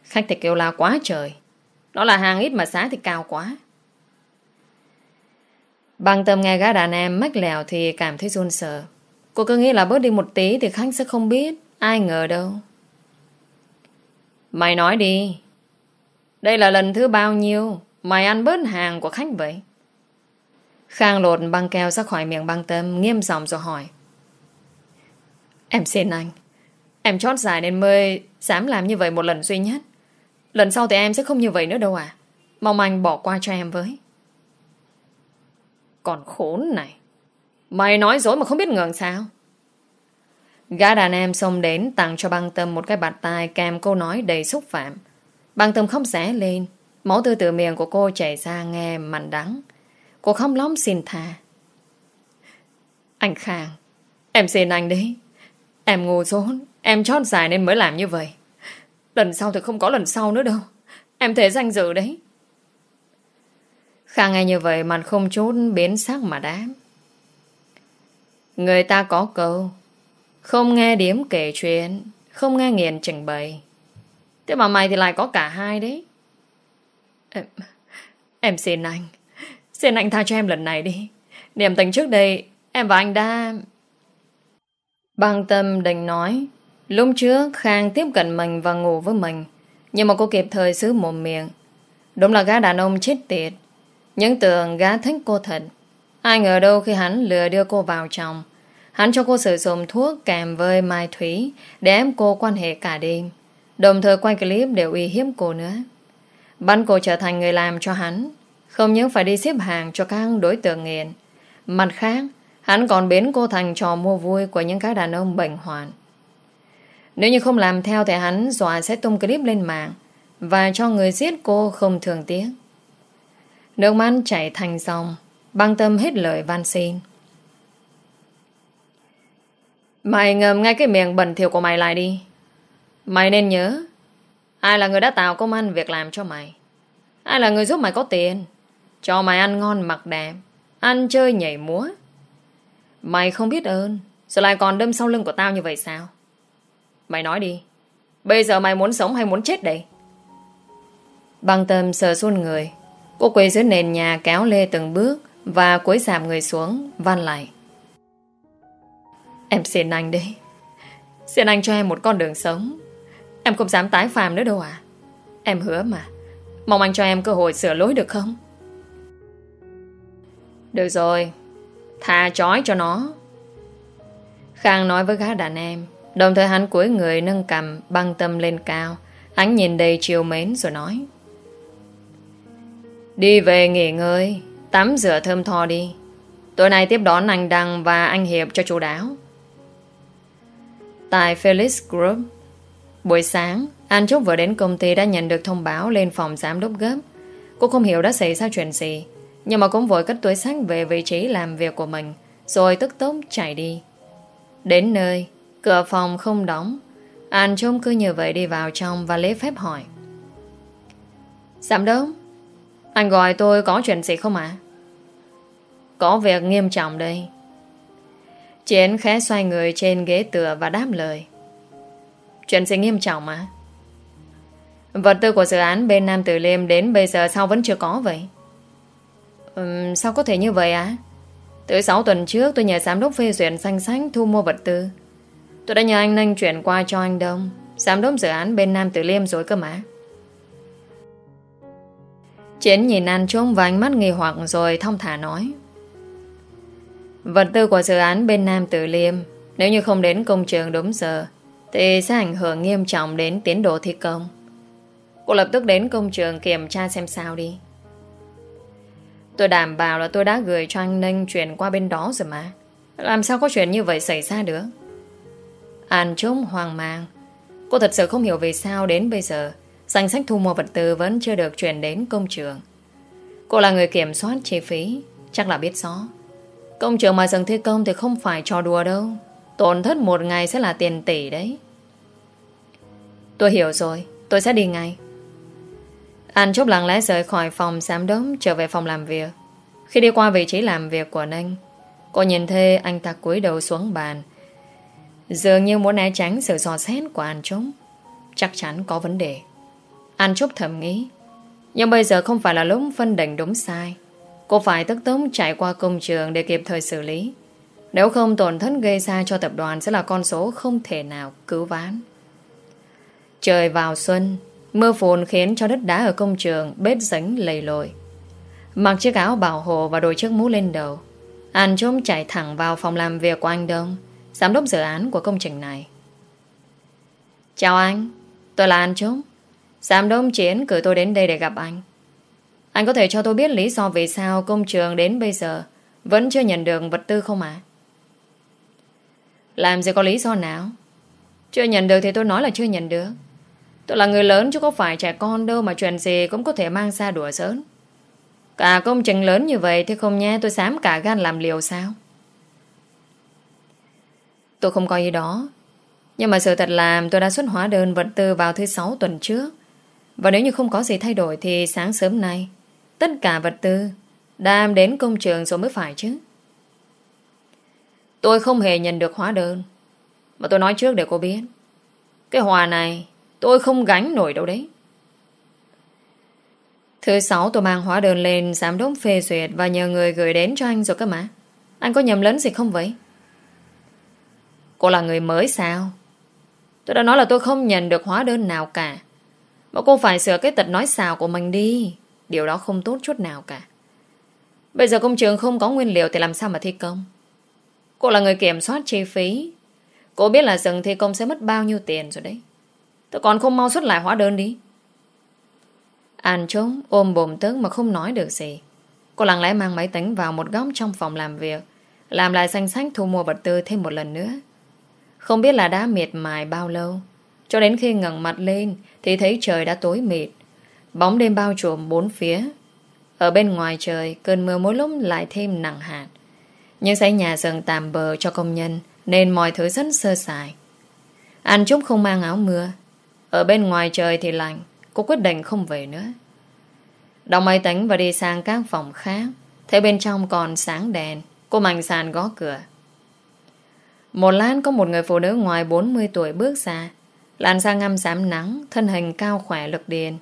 Khách thì kêu la quá trời. Nó là hàng ít mà giá thì cao quá. Bằng Tầm nghe gã đàn em mách lèo Thì cảm thấy run sợ. Cô cứ nghĩ là bớt đi một tí Thì khách sẽ không biết Ai ngờ đâu. Mày nói đi. Đây là lần thứ bao nhiêu Mày ăn bớt hàng của khách vậy? Khang lột băng keo ra khỏi miệng băng tâm Nghiêm giọng rồi hỏi. Em xin anh, Em chót dài nên mới dám làm như vậy một lần duy nhất. Lần sau thì em sẽ không như vậy nữa đâu à. Mong anh bỏ qua cho em với. Còn khốn này Mày nói dối mà không biết ngừng sao Gã đàn em xông đến tặng cho băng tâm một cái bạt tai kèm câu nói đầy xúc phạm. Băng tâm không rẽ lên. Máu tươi từ miệng của cô chảy ra nghe mặn đắng. Cô không lóng xin tha. Anh Khang, em xin anh đấy. Em ngu dốt, em chót dài nên mới làm như vậy. Lần sau thì không có lần sau nữa đâu. Em thể danh dự đấy. Khang nghe như vậy mặt không chút biến sắc mà đáp. Người ta có câu không nghe điếm kể chuyện Không nghe nghiền trình bày Thế mà mày thì lại có cả hai đấy. Em, em xin anh Xin anh tha cho em lần này đi. Niềm tình trước đây Em và anh đã Bằng tâm định nói Lúc trước Khang tiếp cận mình và ngủ với mình Nhưng mà cô kịp thời xứ mồm miệng. Đúng là gã đàn ông chết tiệt. Những tưởng gã thích cô thật Ai ngờ đâu khi hắn lừa đưa cô vào chồng Hắn cho cô sử dụng thuốc kèm với Mai Thúy để em cô quan hệ cả đêm. Đồng thời quay clip để uy hiếp cô nữa. Bắt cô trở thành người làm cho hắn. Không những phải đi xếp hàng cho các đối tượng nghiện. Mặt khác, hắn còn biến cô thành trò mua vui của những cái đàn ông bệnh hoạn. Nếu như không làm theo thì hắn dọa sẽ tung clip lên mạng và cho người giết cô không thường tiếc. Nước mắt chảy thành dòng, băng tâm hết lời van xin. Mày ngầm ngay cái miệng bẩn thỉu của mày lại đi. Mày nên nhớ, ai là người đã tạo công ăn việc làm cho mày? Ai là người giúp mày có tiền? Cho mày ăn ngon mặc đẹp, ăn chơi nhảy múa. Mày không biết ơn, rồi lại còn đâm sau lưng của tao như vậy sao? Mày nói đi, bây giờ mày muốn sống hay muốn chết đây? Băng tâm sờ xuân người, cô quỳ dưới nền nhà kéo lê từng bước và cúi giảm người xuống, van lại. Em xin anh đi. Xin anh cho em một con đường sống. Em không dám tái phạm nữa đâu à Em hứa mà. Mong anh cho em cơ hội sửa lỗi được không? Được rồi. Thà chói cho nó. Khang nói với gã đàn em. Đồng thời hắn cuối người nâng cầm Băng tâm lên cao. Ánh nhìn đầy chiều mến rồi nói. Đi về nghỉ ngơi. Tắm rửa thơm tho đi. Tối nay tiếp đón anh Đăng và anh Hiệp cho chú đáo. Tại Felix Group, Buổi sáng, An Trúc vừa đến công ty đã nhận được thông báo Lên phòng giám đốc gấp. Cô không hiểu đã xảy ra chuyện gì, Nhưng mà cũng vội cất túi sách về vị trí làm việc của mình, Rồi tức tốc chạy đi. Đến nơi, Cửa phòng không đóng. An Trúc cứ như vậy đi vào trong Và lấy phép hỏi. Giám đốc anh gọi tôi có chuyện gì không ạ? Có việc nghiêm trọng đây. Chiến khẽ xoay người trên ghế tựa Và đáp lời. Chuyện gì nghiêm trọng mà Vật tư của dự án bên Nam Tử Liêm Đến bây giờ sao vẫn chưa có vậy? Uhm, Sao có thể như vậy á Từ 6 tuần trước tôi nhờ giám đốc phê duyệt danh sách thu mua vật tư. Tôi đã nhờ anh Ninh chuyển qua cho anh Đông Giám đốc dự án bên Nam Tử Liêm rồi cơ mà. Chiến nhìn An Trung và ánh mắt nghi hoặc rồi thông thả nói. Vật tư của dự án bên Nam Tử Liêm, Nếu như không đến công trường đúng giờ, Thì sẽ ảnh hưởng nghiêm trọng đến tiến độ thi công. Cô lập tức đến công trường kiểm tra xem sao đi. Tôi đảm bảo là tôi đã gửi cho anh Ninh chuyển qua bên đó rồi mà. Làm sao có chuyện như vậy xảy ra được? An Trung hoang mang. Cô thật sự không hiểu vì sao đến bây giờ Danh sách thu mua vật tư vẫn chưa được chuyển đến công trường. Cô là người kiểm soát chi phí, Chắc là biết rõ. Công trường mà dừng thi công thì không phải trò đùa đâu. Tổn thất một ngày sẽ là tiền tỷ đấy. Tôi hiểu rồi, Tôi sẽ đi ngay. Anh chốc lặng lẽ rời khỏi phòng giám đốc, Trở về phòng làm việc. Khi đi qua vị trí làm việc của anh Cô nhìn thấy anh ta cúi đầu xuống bàn. Dường như muốn né tránh sự dò xét của anh chúng. Chắc chắn có vấn đề. An Trúc thầm nghĩ. Nhưng bây giờ không phải là lúc phân định đúng sai. Cô phải tức tốc chạy qua công trường Để kịp thời xử lý. Nếu không tổn thất gây ra cho tập đoàn Sẽ là con số không thể nào cứu ván Trời vào xuân, Mưa phùn khiến cho đất đá ở công trường Bết ránh lầy lội. Mặc chiếc áo bảo hộ và đội chiếc mũ lên đầu, An Trúc chạy thẳng vào phòng làm việc của anh Đông, Giám đốc dự án của công trình này. Chào anh, Tôi là An Trúc. Giám đốc Chiến cử tôi đến đây để gặp anh. Anh có thể cho tôi biết lý do vì sao công trường đến bây giờ Vẫn chưa nhận được vật tư không ạ? Làm gì có lý do nào? Chưa nhận được thì tôi nói là chưa nhận được. Tôi là người lớn chứ có phải trẻ con đâu Mà chuyện gì cũng có thể mang ra đùa giỡn. Cả công trình lớn như vậy Thì không nhé tôi dám cả gan làm liều sao? Tôi không coi ý đó. Nhưng mà sự thật là tôi đã xuất hóa đơn vật tư vào thứ sáu tuần trước. Và nếu như không có gì thay đổi Thì sáng sớm nay, Tất cả vật tư Đã đến công trường rồi mới phải chứ. Tôi không hề nhận được hóa đơn, Mà tôi nói trước để cô biết. Cái hòa này Tôi không gánh nổi đâu đấy. Thứ sáu, tôi mang hóa đơn lên Giám đốc phê duyệt Và nhờ người gửi đến cho anh rồi cơ mà. Anh có nhầm lẫn gì không vậy? Cô là người mới sao? Tôi đã nói là tôi không nhận được hóa đơn nào cả. Mà cô phải sửa cái tật nói xào của mình đi. Điều đó không tốt chút nào cả. Bây giờ công trường không có nguyên liệu Thì làm sao mà thi công? Cô là người kiểm soát chi phí. Cô biết là dừng thi công sẽ mất bao nhiêu tiền rồi đấy. Tôi còn không mau xuất lại hóa đơn đi. An trống ôm bồm tức mà không nói được gì. Cô lặng lẽ mang máy tính vào một góc trong phòng làm việc, Làm lại danh sách thu mua vật tư thêm một lần nữa. Không biết là đã miệt mài bao lâu cho đến khi ngẩng mặt lên, Thì thấy trời đã tối mịt. Bóng đêm bao trùm bốn phía. Ở bên ngoài trời, Cơn mưa mỗi lúc lại thêm nặng hạt. Nhưng xây nhà dần tạm bờ cho công nhân, Nên mọi thứ rất sơ sài. Anh Trúc không mang áo mưa. Ở bên ngoài trời thì lạnh, Cô quyết định không về nữa. Đóng máy tính và đi sang các phòng khác. Thấy bên trong còn sáng đèn, Cô mạnh sàn gõ cửa. Một lát, có một người phụ nữ ngoài 40 tuổi bước ra Làn da ngăm giảm nắng Thân hình cao khỏe lực điền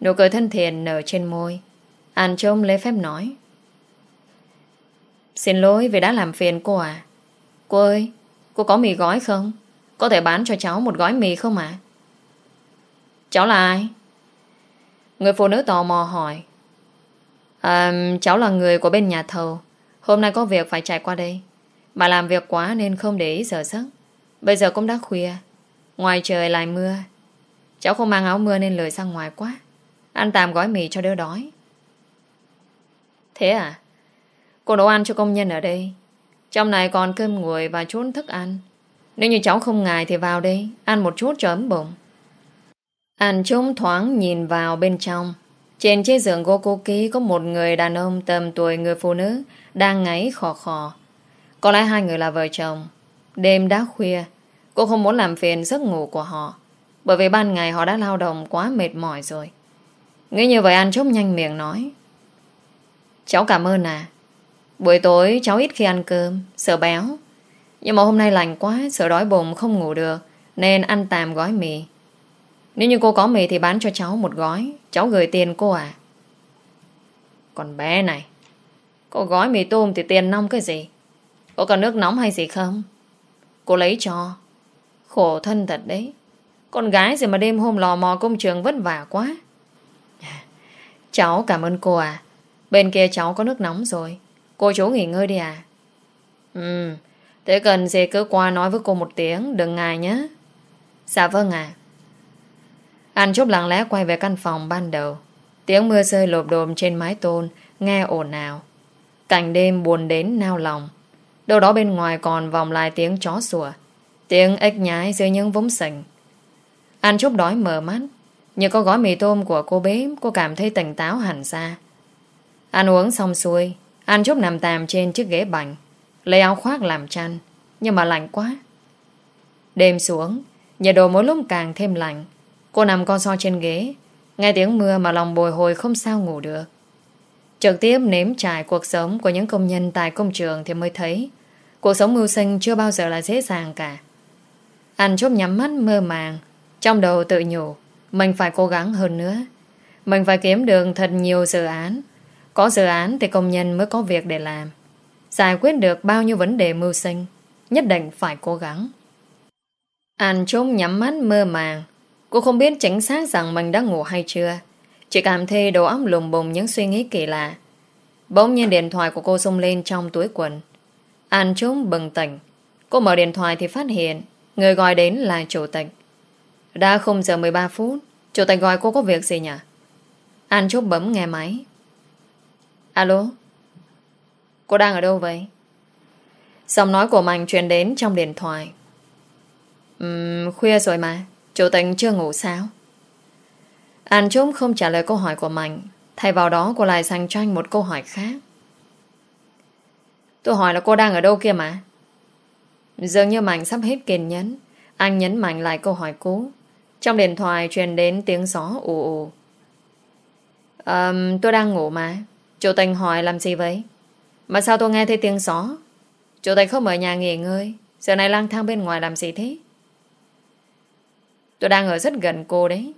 Nụ cười thân thiện nở trên môi. An trông lấy phép nói Xin lỗi vì đã làm phiền cô à Cô ơi Cô có mì gói không? Có thể bán cho cháu một gói mì không ạ? Cháu là ai? Người phụ nữ tò mò hỏi. À, Cháu là người của bên nhà thầu. Hôm nay có việc phải chạy qua đây. Mà làm việc quá nên không để ý giờ giấc. Bây giờ cũng đã khuya. Ngoài trời lại mưa. Cháu không mang áo mưa nên lười sang ngoài quá. Ăn tạm gói mì cho đỡ đói. Thế à? Cô nấu ăn cho công nhân ở đây. Trong này còn cơm nguội và chút thức ăn. Nếu như cháu không ngại thì vào đây, Ăn một chút cho ấm bụng. Anh trông thoáng nhìn vào bên trong. Trên chiếc giường gô cô ký Có một người đàn ông tầm tuổi người phụ nữ Đang ngáy khò khò. Có lẽ hai người là vợ chồng. Đêm đã khuya. Cô không muốn làm phiền giấc ngủ của họ, Bởi vì ban ngày họ đã lao động quá mệt mỏi rồi. Nghĩ như vậy anh Trúc nhanh miệng nói. Cháu cảm ơn à. Buổi tối cháu ít khi ăn cơm, Sợ béo. Nhưng mà hôm nay lành quá, Sợ đói bụng, không ngủ được, Nên ăn tạm gói mì. Nếu như cô có mì thì bán cho cháu một gói, Cháu gửi tiền cô à. Còn bé này Cô gói mì tôm thì tiền nong cái gì? Có cần nước nóng hay gì không? Cô lấy cho. Khổ thân thật đấy. Con gái gì mà đêm hôm lò mò công trường vất vả quá. Cháu cảm ơn cô à. Bên kia cháu có nước nóng rồi. Cô chú nghỉ ngơi đi à? Ừ Thế cần gì cứ qua nói với cô một tiếng, Đừng ngại nhé. Dạ vâng à. Anh Trúc lặng lẽ quay về căn phòng ban đầu. Tiếng mưa rơi lộp đồm trên mái tôn, Nghe ồn ào. Cảnh đêm buồn đến nao lòng. Đâu đó bên ngoài còn vòng lại tiếng chó sủa. Tiếng ếch nhái dưới những vũng sình. Anh chút đói mở mắt. Như có gói mì tôm của cô bé, Cô cảm thấy tỉnh táo hẳn ra. Ăn uống xong xuôi Anh chút nằm tạm trên chiếc ghế bành, Lấy áo khoác làm chăn, Nhưng mà lạnh quá. Đêm xuống, Nhiệt độ mỗi lúc càng thêm lạnh. Cô nằm con so trên ghế, Nghe tiếng mưa mà lòng bồi hồi không sao ngủ được. Trực tiếp nếm trải cuộc sống Của những công nhân tại công trường Thì mới thấy, Cuộc sống mưu sinh chưa bao giờ là dễ dàng cả. Anh chốt nhắm mắt mơ màng, Trong đầu tự nhủ, Mình phải cố gắng hơn nữa. Mình phải kiếm được thật nhiều dự án. Có dự án thì công nhân mới có việc để làm. Giải quyết được bao nhiêu vấn đề mưu sinh, Nhất định phải cố gắng. Anh chốt nhắm mắt mơ màng Cô không biết chính xác rằng mình đã ngủ hay chưa. Chỉ cảm thấy đầu óc lùng bùng những suy nghĩ kỳ lạ. Bỗng nhiên điện thoại của cô rung lên trong túi quần. An Trúc bừng tỉnh. Cô mở điện thoại thì phát hiện người gọi đến là chủ tịch. Đã không giờ 13 phút. Chủ tịch gọi cô có việc gì nhỉ? An chốt bấm nghe máy. Alo? Cô đang ở đâu vậy? Giọng nói của mình truyền đến trong điện thoại. Um, khuya rồi mà. Chủ tịch chưa ngủ sao? An chốt không trả lời câu hỏi của mình Thay vào đó cô lại dành cho anh một câu hỏi khác. Tôi hỏi là cô đang ở đâu kia mà Dường như Mạnh sắp hết kiên nhẫn. Anh nhấn mạnh lại câu hỏi cũ. Trong điện thoại truyền đến tiếng gió ù ù. Um, Tôi đang ngủ mà. Chủ tịch hỏi làm gì vậy? Mà sao tôi nghe thấy tiếng gió? Chủ tịch không ở nhà nghỉ ngơi. Giờ này lang thang bên ngoài làm gì thế? Tôi đang ở rất gần cô đấy.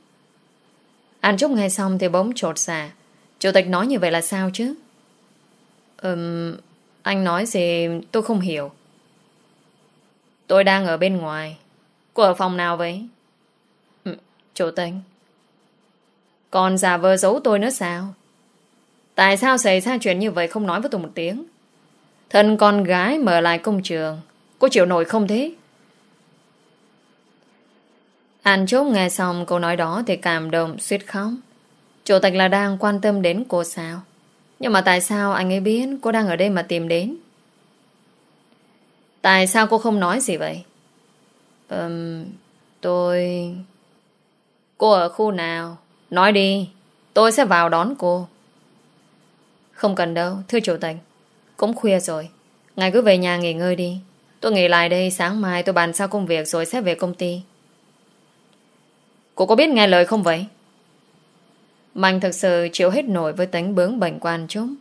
Anh Trúc nghe xong thì bỗng trột xà Chủ tịch nói như vậy là sao chứ? Ừm anh nói gì tôi không hiểu. Tôi đang ở bên ngoài. Cô ở phòng nào vậy? Ừ, chủ. Còn giả vờ giấu tôi nữa sao? Tại sao xảy ra chuyện như vậy không nói với tôi một tiếng? Thân con gái mở lại công trường. Cô chịu nổi không thế? Anh chốt nghe xong câu nói đó thì cảm động suýt khóc. Chủ tịch là đang quan tâm đến cô sao? Nhưng mà tại sao anh ấy biết cô đang ở đây mà tìm đến? Tại sao cô không nói gì vậy? Um, tôi... Cô ở khu nào? Nói đi. Tôi sẽ vào đón cô. Không cần đâu, thưa chủ tịch. Cũng khuya rồi. Ngài cứ về nhà nghỉ ngơi đi. Tôi nghỉ lại đây sáng mai tôi bàn sao công việc rồi sẽ về công ty. Cô có biết nghe lời không vậy? Mạnh thực sự chịu hết nổi với tính bướng bỉnh quan chúng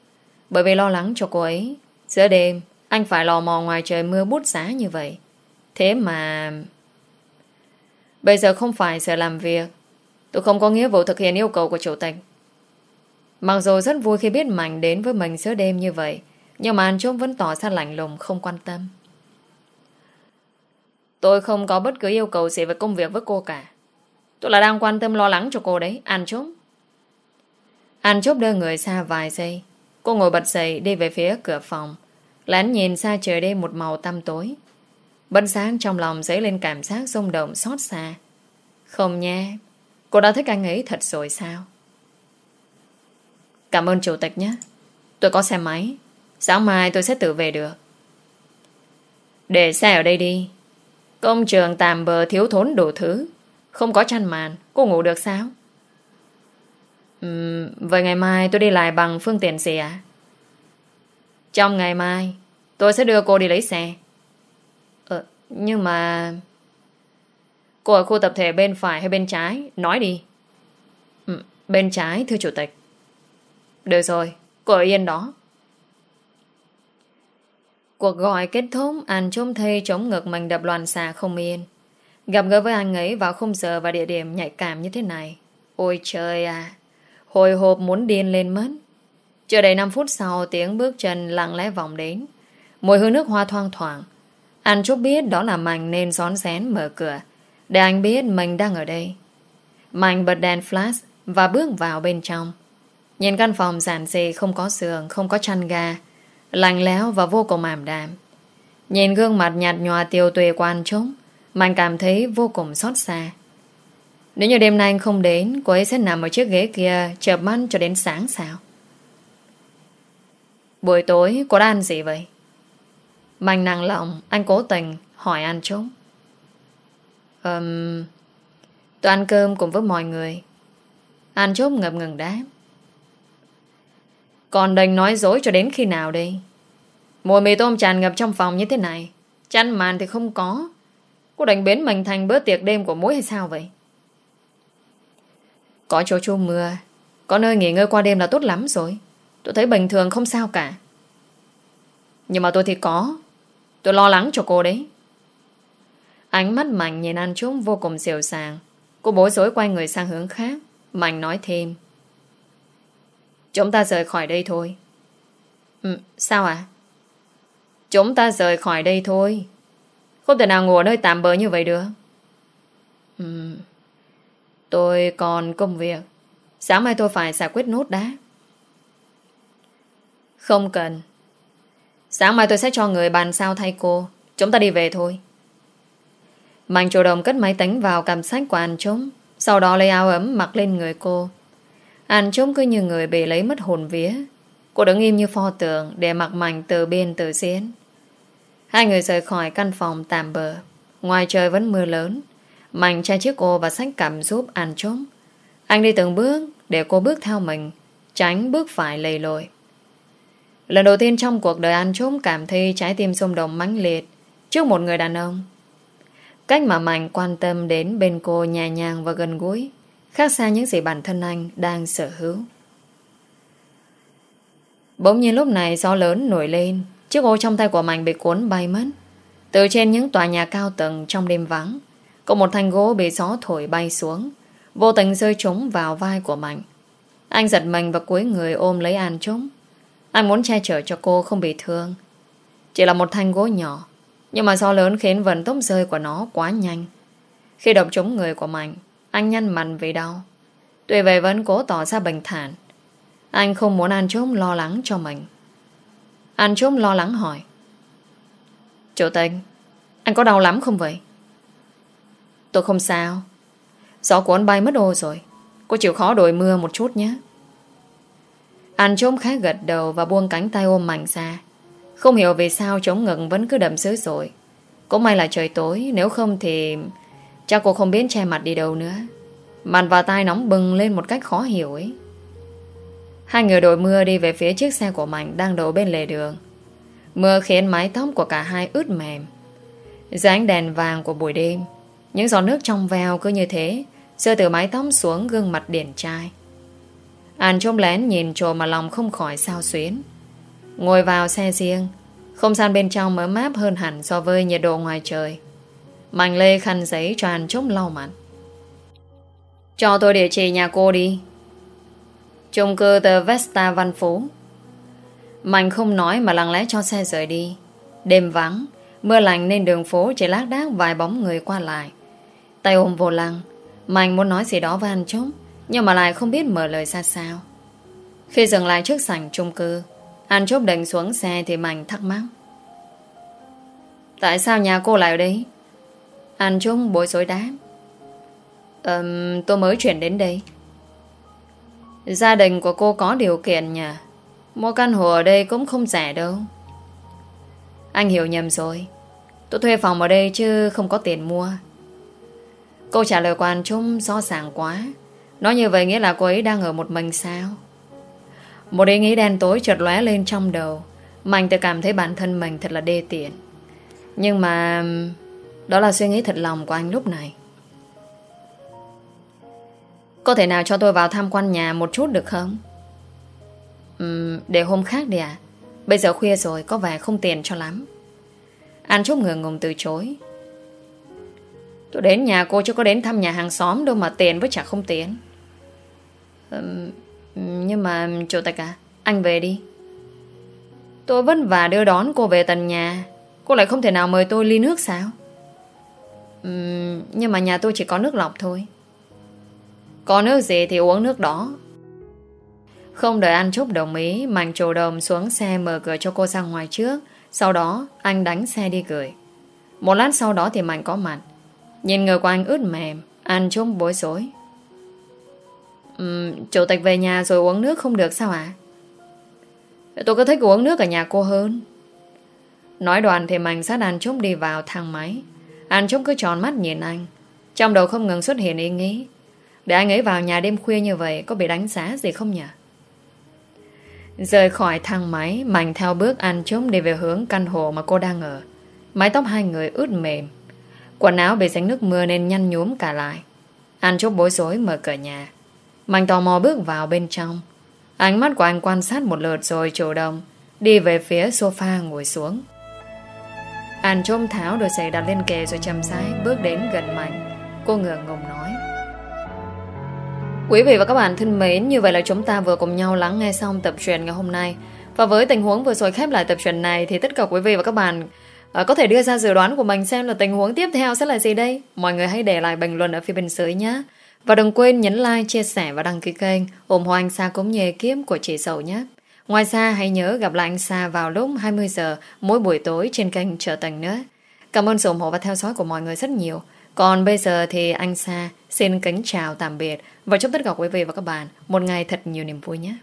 Bởi vì lo lắng cho cô ấy Giữa đêm anh phải lò mò ngoài trời mưa bút giá như vậy. Thế mà Bây giờ không phải giờ làm việc. Tôi không có nghĩa vụ thực hiện yêu cầu của chủ tịch. Mặc dù rất vui khi biết Mạnh đến với mình giữa đêm như vậy, Nhưng mà anh Trung vẫn tỏ ra lạnh lùng, Không quan tâm. Tôi không có bất cứ yêu cầu gì về công việc với cô cả. Tôi là đang quan tâm lo lắng cho cô đấy. An Trung. anh chốt đưa người xa vài giây. Cô ngồi bật dậy đi về phía cửa phòng. Lán nhìn xa trời đêm một màu tăm tối. Bấn sáng trong lòng dấy lên cảm giác rung động xót xa. Không nha Cô đã thích anh ấy thật rồi sao? Cảm ơn chủ tịch nhé. Tôi có xe máy. Sáng mai tôi sẽ tự về được. Để xe ở đây đi. Công trường tạm bờ thiếu thốn đủ thứ. Không có chăn màn. Cô ngủ được sao? Uhm, Vậy ngày mai tôi đi lại bằng phương tiện gì ạ? Trong ngày mai Tôi sẽ đưa cô đi lấy xe. Ờ Nhưng mà Cô ở khu tập thể bên phải hay bên trái? Nói đi. Ừ, Bên trái thưa chủ tịch. Được rồi Cô ở yên đó. Cuộc gọi kết thúc Anh trông thây chống ngực mình đập loạn xà không yên. Gặp gỡ với anh ấy vào khung giờ và địa điểm nhạy cảm như thế này. Ôi trời à Hồi hộp muốn điên lên mất. Chưa đầy 5 phút sau, Tiếng bước chân lặng lẽ vòng đến. Mùi hương nước hoa thoang thoảng. Anh Trúc biết đó là Mạnh nên xón xén mở cửa, Để anh biết mình đang ở đây. Mạnh bật đèn flash Và bước vào bên trong. Nhìn căn phòng giản dị, không có giường, Không có chăn ga, Lạnh lẽo và vô cùng ảm đạm. Nhìn gương mặt nhạt nhòa tiêu tuệ anh Trúc. Mạnh cảm thấy vô cùng xót xa. Nếu như đêm nay anh không đến, Cô ấy sẽ nằm ở chiếc ghế kia, Chợp mắt cho đến sáng sao? Buổi tối cô đã ăn gì vậy? Mạnh nặng lòng Anh cố tình hỏi ăn trống um, Tôi ăn cơm cùng với mọi người. Anh chốt ngập ngừng đáp. Còn đành nói dối cho đến khi nào đây Mùi mì tôm tràn ngập trong phòng như thế này Chăn màn thì không có. Cô đành biến mình thành bữa tiệc đêm của mũi hay sao vậy? Có chỗ chu mưa Có nơi nghỉ ngơi qua đêm là tốt lắm rồi. Tôi thấy bình thường không sao cả. Nhưng mà tôi thì có. Tôi lo lắng cho cô đấy. Ánh mắt Mạnh nhìn An Trúc vô cùng dịu sàng Cô bối rối quay người sang hướng khác. Mạnh nói thêm. Chúng ta rời khỏi đây thôi. Ừ, Sao ạ? Chúng ta rời khỏi đây thôi. Không thể nào ngủ ở nơi tạm bỡ như vậy được. Ừ, Tôi còn công việc. Sáng mai tôi phải giải quyết nốt đã. Không cần. Sáng mai tôi sẽ cho người bàn sao thay cô. Chúng ta đi về thôi. Mạnh chủ đồng cất máy tính vào cầm sách của anh chúng Sau đó lấy áo ấm mặc lên người cô. Anh trông cứ như người bị lấy mất hồn vía. Cô đứng im như pho tượng Để mặc mạnh từ bên từ diễn. Hai người rời khỏi căn phòng tạm bờ Ngoài trời vẫn mưa lớn, Mạnh che chiếc ô và sách cầm giúp anh trống Anh đi từng bước Để cô bước theo mình, Tránh bước phải lầy lội. Lần đầu tiên trong cuộc đời anh trống Cảm thấy trái tim xung động mãnh liệt Trước một người đàn ông. Cách mà Mạnh quan tâm đến bên cô nhẹ nhàng và gần gũi, Khác xa những gì bản thân anh đang sở hữu. Bỗng nhiên lúc này gió lớn nổi lên, Chiếc ô trong tay của Mạnh bị cuốn bay mất. Từ trên những tòa nhà cao tầng trong đêm vắng, Có một thanh gỗ bị gió thổi bay xuống, Vô tình rơi trúng vào vai của Mạnh. Anh giật mình và cuối người ôm lấy An Trúc. Anh muốn che chở cho cô không bị thương. Chỉ là một thanh gỗ nhỏ, Nhưng mà gió lớn khiến vần tốc rơi của nó quá nhanh. Khi đập trúng người của Mạnh, anh nhăn mặt vì đau. Tuy vậy vẫn cố tỏ ra bình thản. Anh không muốn An Trúc lo lắng cho mình. An Trúc lo lắng hỏi. Chủ tịch, Anh có đau lắm không vậy? Tôi không sao. Gió cuốn bay mất ô rồi. Cô chịu khó đổi mưa một chút nhé. Anh trống khá gật đầu Và buông cánh tay ôm mạnh ra. Không hiểu vì sao chống ngực vẫn cứ đậm dữ rồi Cũng may là trời tối, Nếu không thì Chắc cô không biết che mặt đi đâu nữa. Mặt và tai nóng bừng lên một cách khó hiểu ấy. Hai người đội mưa đi về phía chiếc xe của Mạnh Đang đổ bên lề đường. Mưa khiến mái tóc của cả hai ướt mềm. Dáng đèn vàng của buổi đêm, Những giọt nước trong veo cứ như thế, Rơi từ mái tóc xuống gương mặt điển trai. An trông lén nhìn trồ mà lòng không khỏi sao xuyến. Ngồi vào xe riêng, Không gian bên trong mới máp hơn hẳn so với nhiệt độ ngoài trời. Mạnh lê khăn giấy cho anh trông lau mặt. Cho tôi địa chỉ nhà cô đi. Trung cư tờ Vesta Văn Phú. Mạnh không nói mà lặng lẽ cho xe rời đi. Đêm vắng, Mưa lạnh nên đường phố chỉ lác đác vài bóng người qua lại. Tay ôm vô lăng Mạnh muốn nói gì đó với anh chốc nhưng mà lại không biết mở lời ra sao Khi dừng lại trước sảnh trung cư Anh chốt định xuống xe thì Mạnh thắc mắc Tại sao nhà cô lại ở đây? Anh chung bối rối đáp. Um, tôi mới chuyển đến đây. Gia đình của cô có điều kiện nhỉ? Mua căn hộ ở đây cũng không rẻ đâu. Anh hiểu nhầm rồi. Tôi thuê phòng ở đây chứ không có tiền mua. Câu trả lời của anh Trung rõ ràng quá. Nói như vậy nghĩa là cô ấy đang ở một mình sao? Một ý nghĩ đen tối chợt lóe lên trong đầu. Mạnh tự cảm thấy bản thân mình thật là đê tiện. Nhưng mà... Đó là suy nghĩ thật lòng của anh lúc này. Có thể nào cho tôi vào tham quan nhà một chút được không? Uhm, để hôm khác đi à? Bây giờ khuya rồi, có vẻ không tiền cho lắm. An Trúc ngừng ngùng từ chối. Tôi đến nhà cô chứ có đến thăm nhà hàng xóm đâu mà tiền với chả không tiền. Nhưng mà chủ tịch à, anh về đi. Tôi vất vả đưa đón cô về tận nhà. Cô lại không thể nào mời tôi ly nước sao? Nhưng mà nhà tôi chỉ có nước lọc thôi. Có nước gì thì uống nước đó Không đợi anh Trúc đồng ý Mạnh trồ đồng xuống xe mở cửa cho cô ra ngoài trước Sau đó anh đánh xe đi gửi Một lát sau đó thì Mạnh có mặt Nhìn người của anh ướt mềm Anh Trúc bối rối um, Chủ tịch về nhà rồi uống nước không được sao ạ? Tôi có thích uống nước ở nhà cô hơn. Nói đoàn thì mảnh sát An Trúc đi vào thang máy. Anh Trúc cứ tròn mắt nhìn anh. Trong đầu không ngừng xuất hiện ý nghĩ. Để anh ấy vào nhà đêm khuya như vậy Có bị đánh giá gì không nhỉ? Rời khỏi thang máy Mạnh theo bước An Trúc đi về hướng căn hộ mà cô đang ở. Mái tóc hai người ướt mềm. Quần áo bị dính nước mưa nên nhăn nhúm cả lại. Anh Trúc bối rối mở cửa nhà. Mạnh tò mò bước vào bên trong Ánh mắt của anh quan sát một lượt rồi chủ động Đi về phía sofa ngồi xuống Anh trôm tháo đôi giày đặt lên kề rồi chầm rãi bước đến gần Mạnh Cô ngượng ngùng nói Quý vị và các bạn thân mến, như vậy là chúng ta vừa cùng nhau lắng nghe xong tập truyện ngày hôm nay. Và với tình huống vừa rồi khép lại tập truyện này thì tất cả quý vị và các bạn à, có thể đưa ra dự đoán của mình xem là tình huống tiếp theo sẽ là gì đây. Mọi người hãy để lại bình luận ở phía bên dưới nhé. Và đừng quên nhấn like, chia sẻ và đăng ký kênh ủng hộ anh Sa cũng như kiếm của chị Sầu nhé. Ngoài ra hãy nhớ gặp lại anh Sa vào lúc 20 giờ mỗi buổi tối trên kênh Trở Tầng nữa. Cảm ơn sự ủng hộ và theo dõi của mọi người rất nhiều. Còn bây giờ thì anh Sa xin kính chào tạm biệt và chúc tất cả quý vị và các bạn một ngày thật nhiều niềm vui nhé.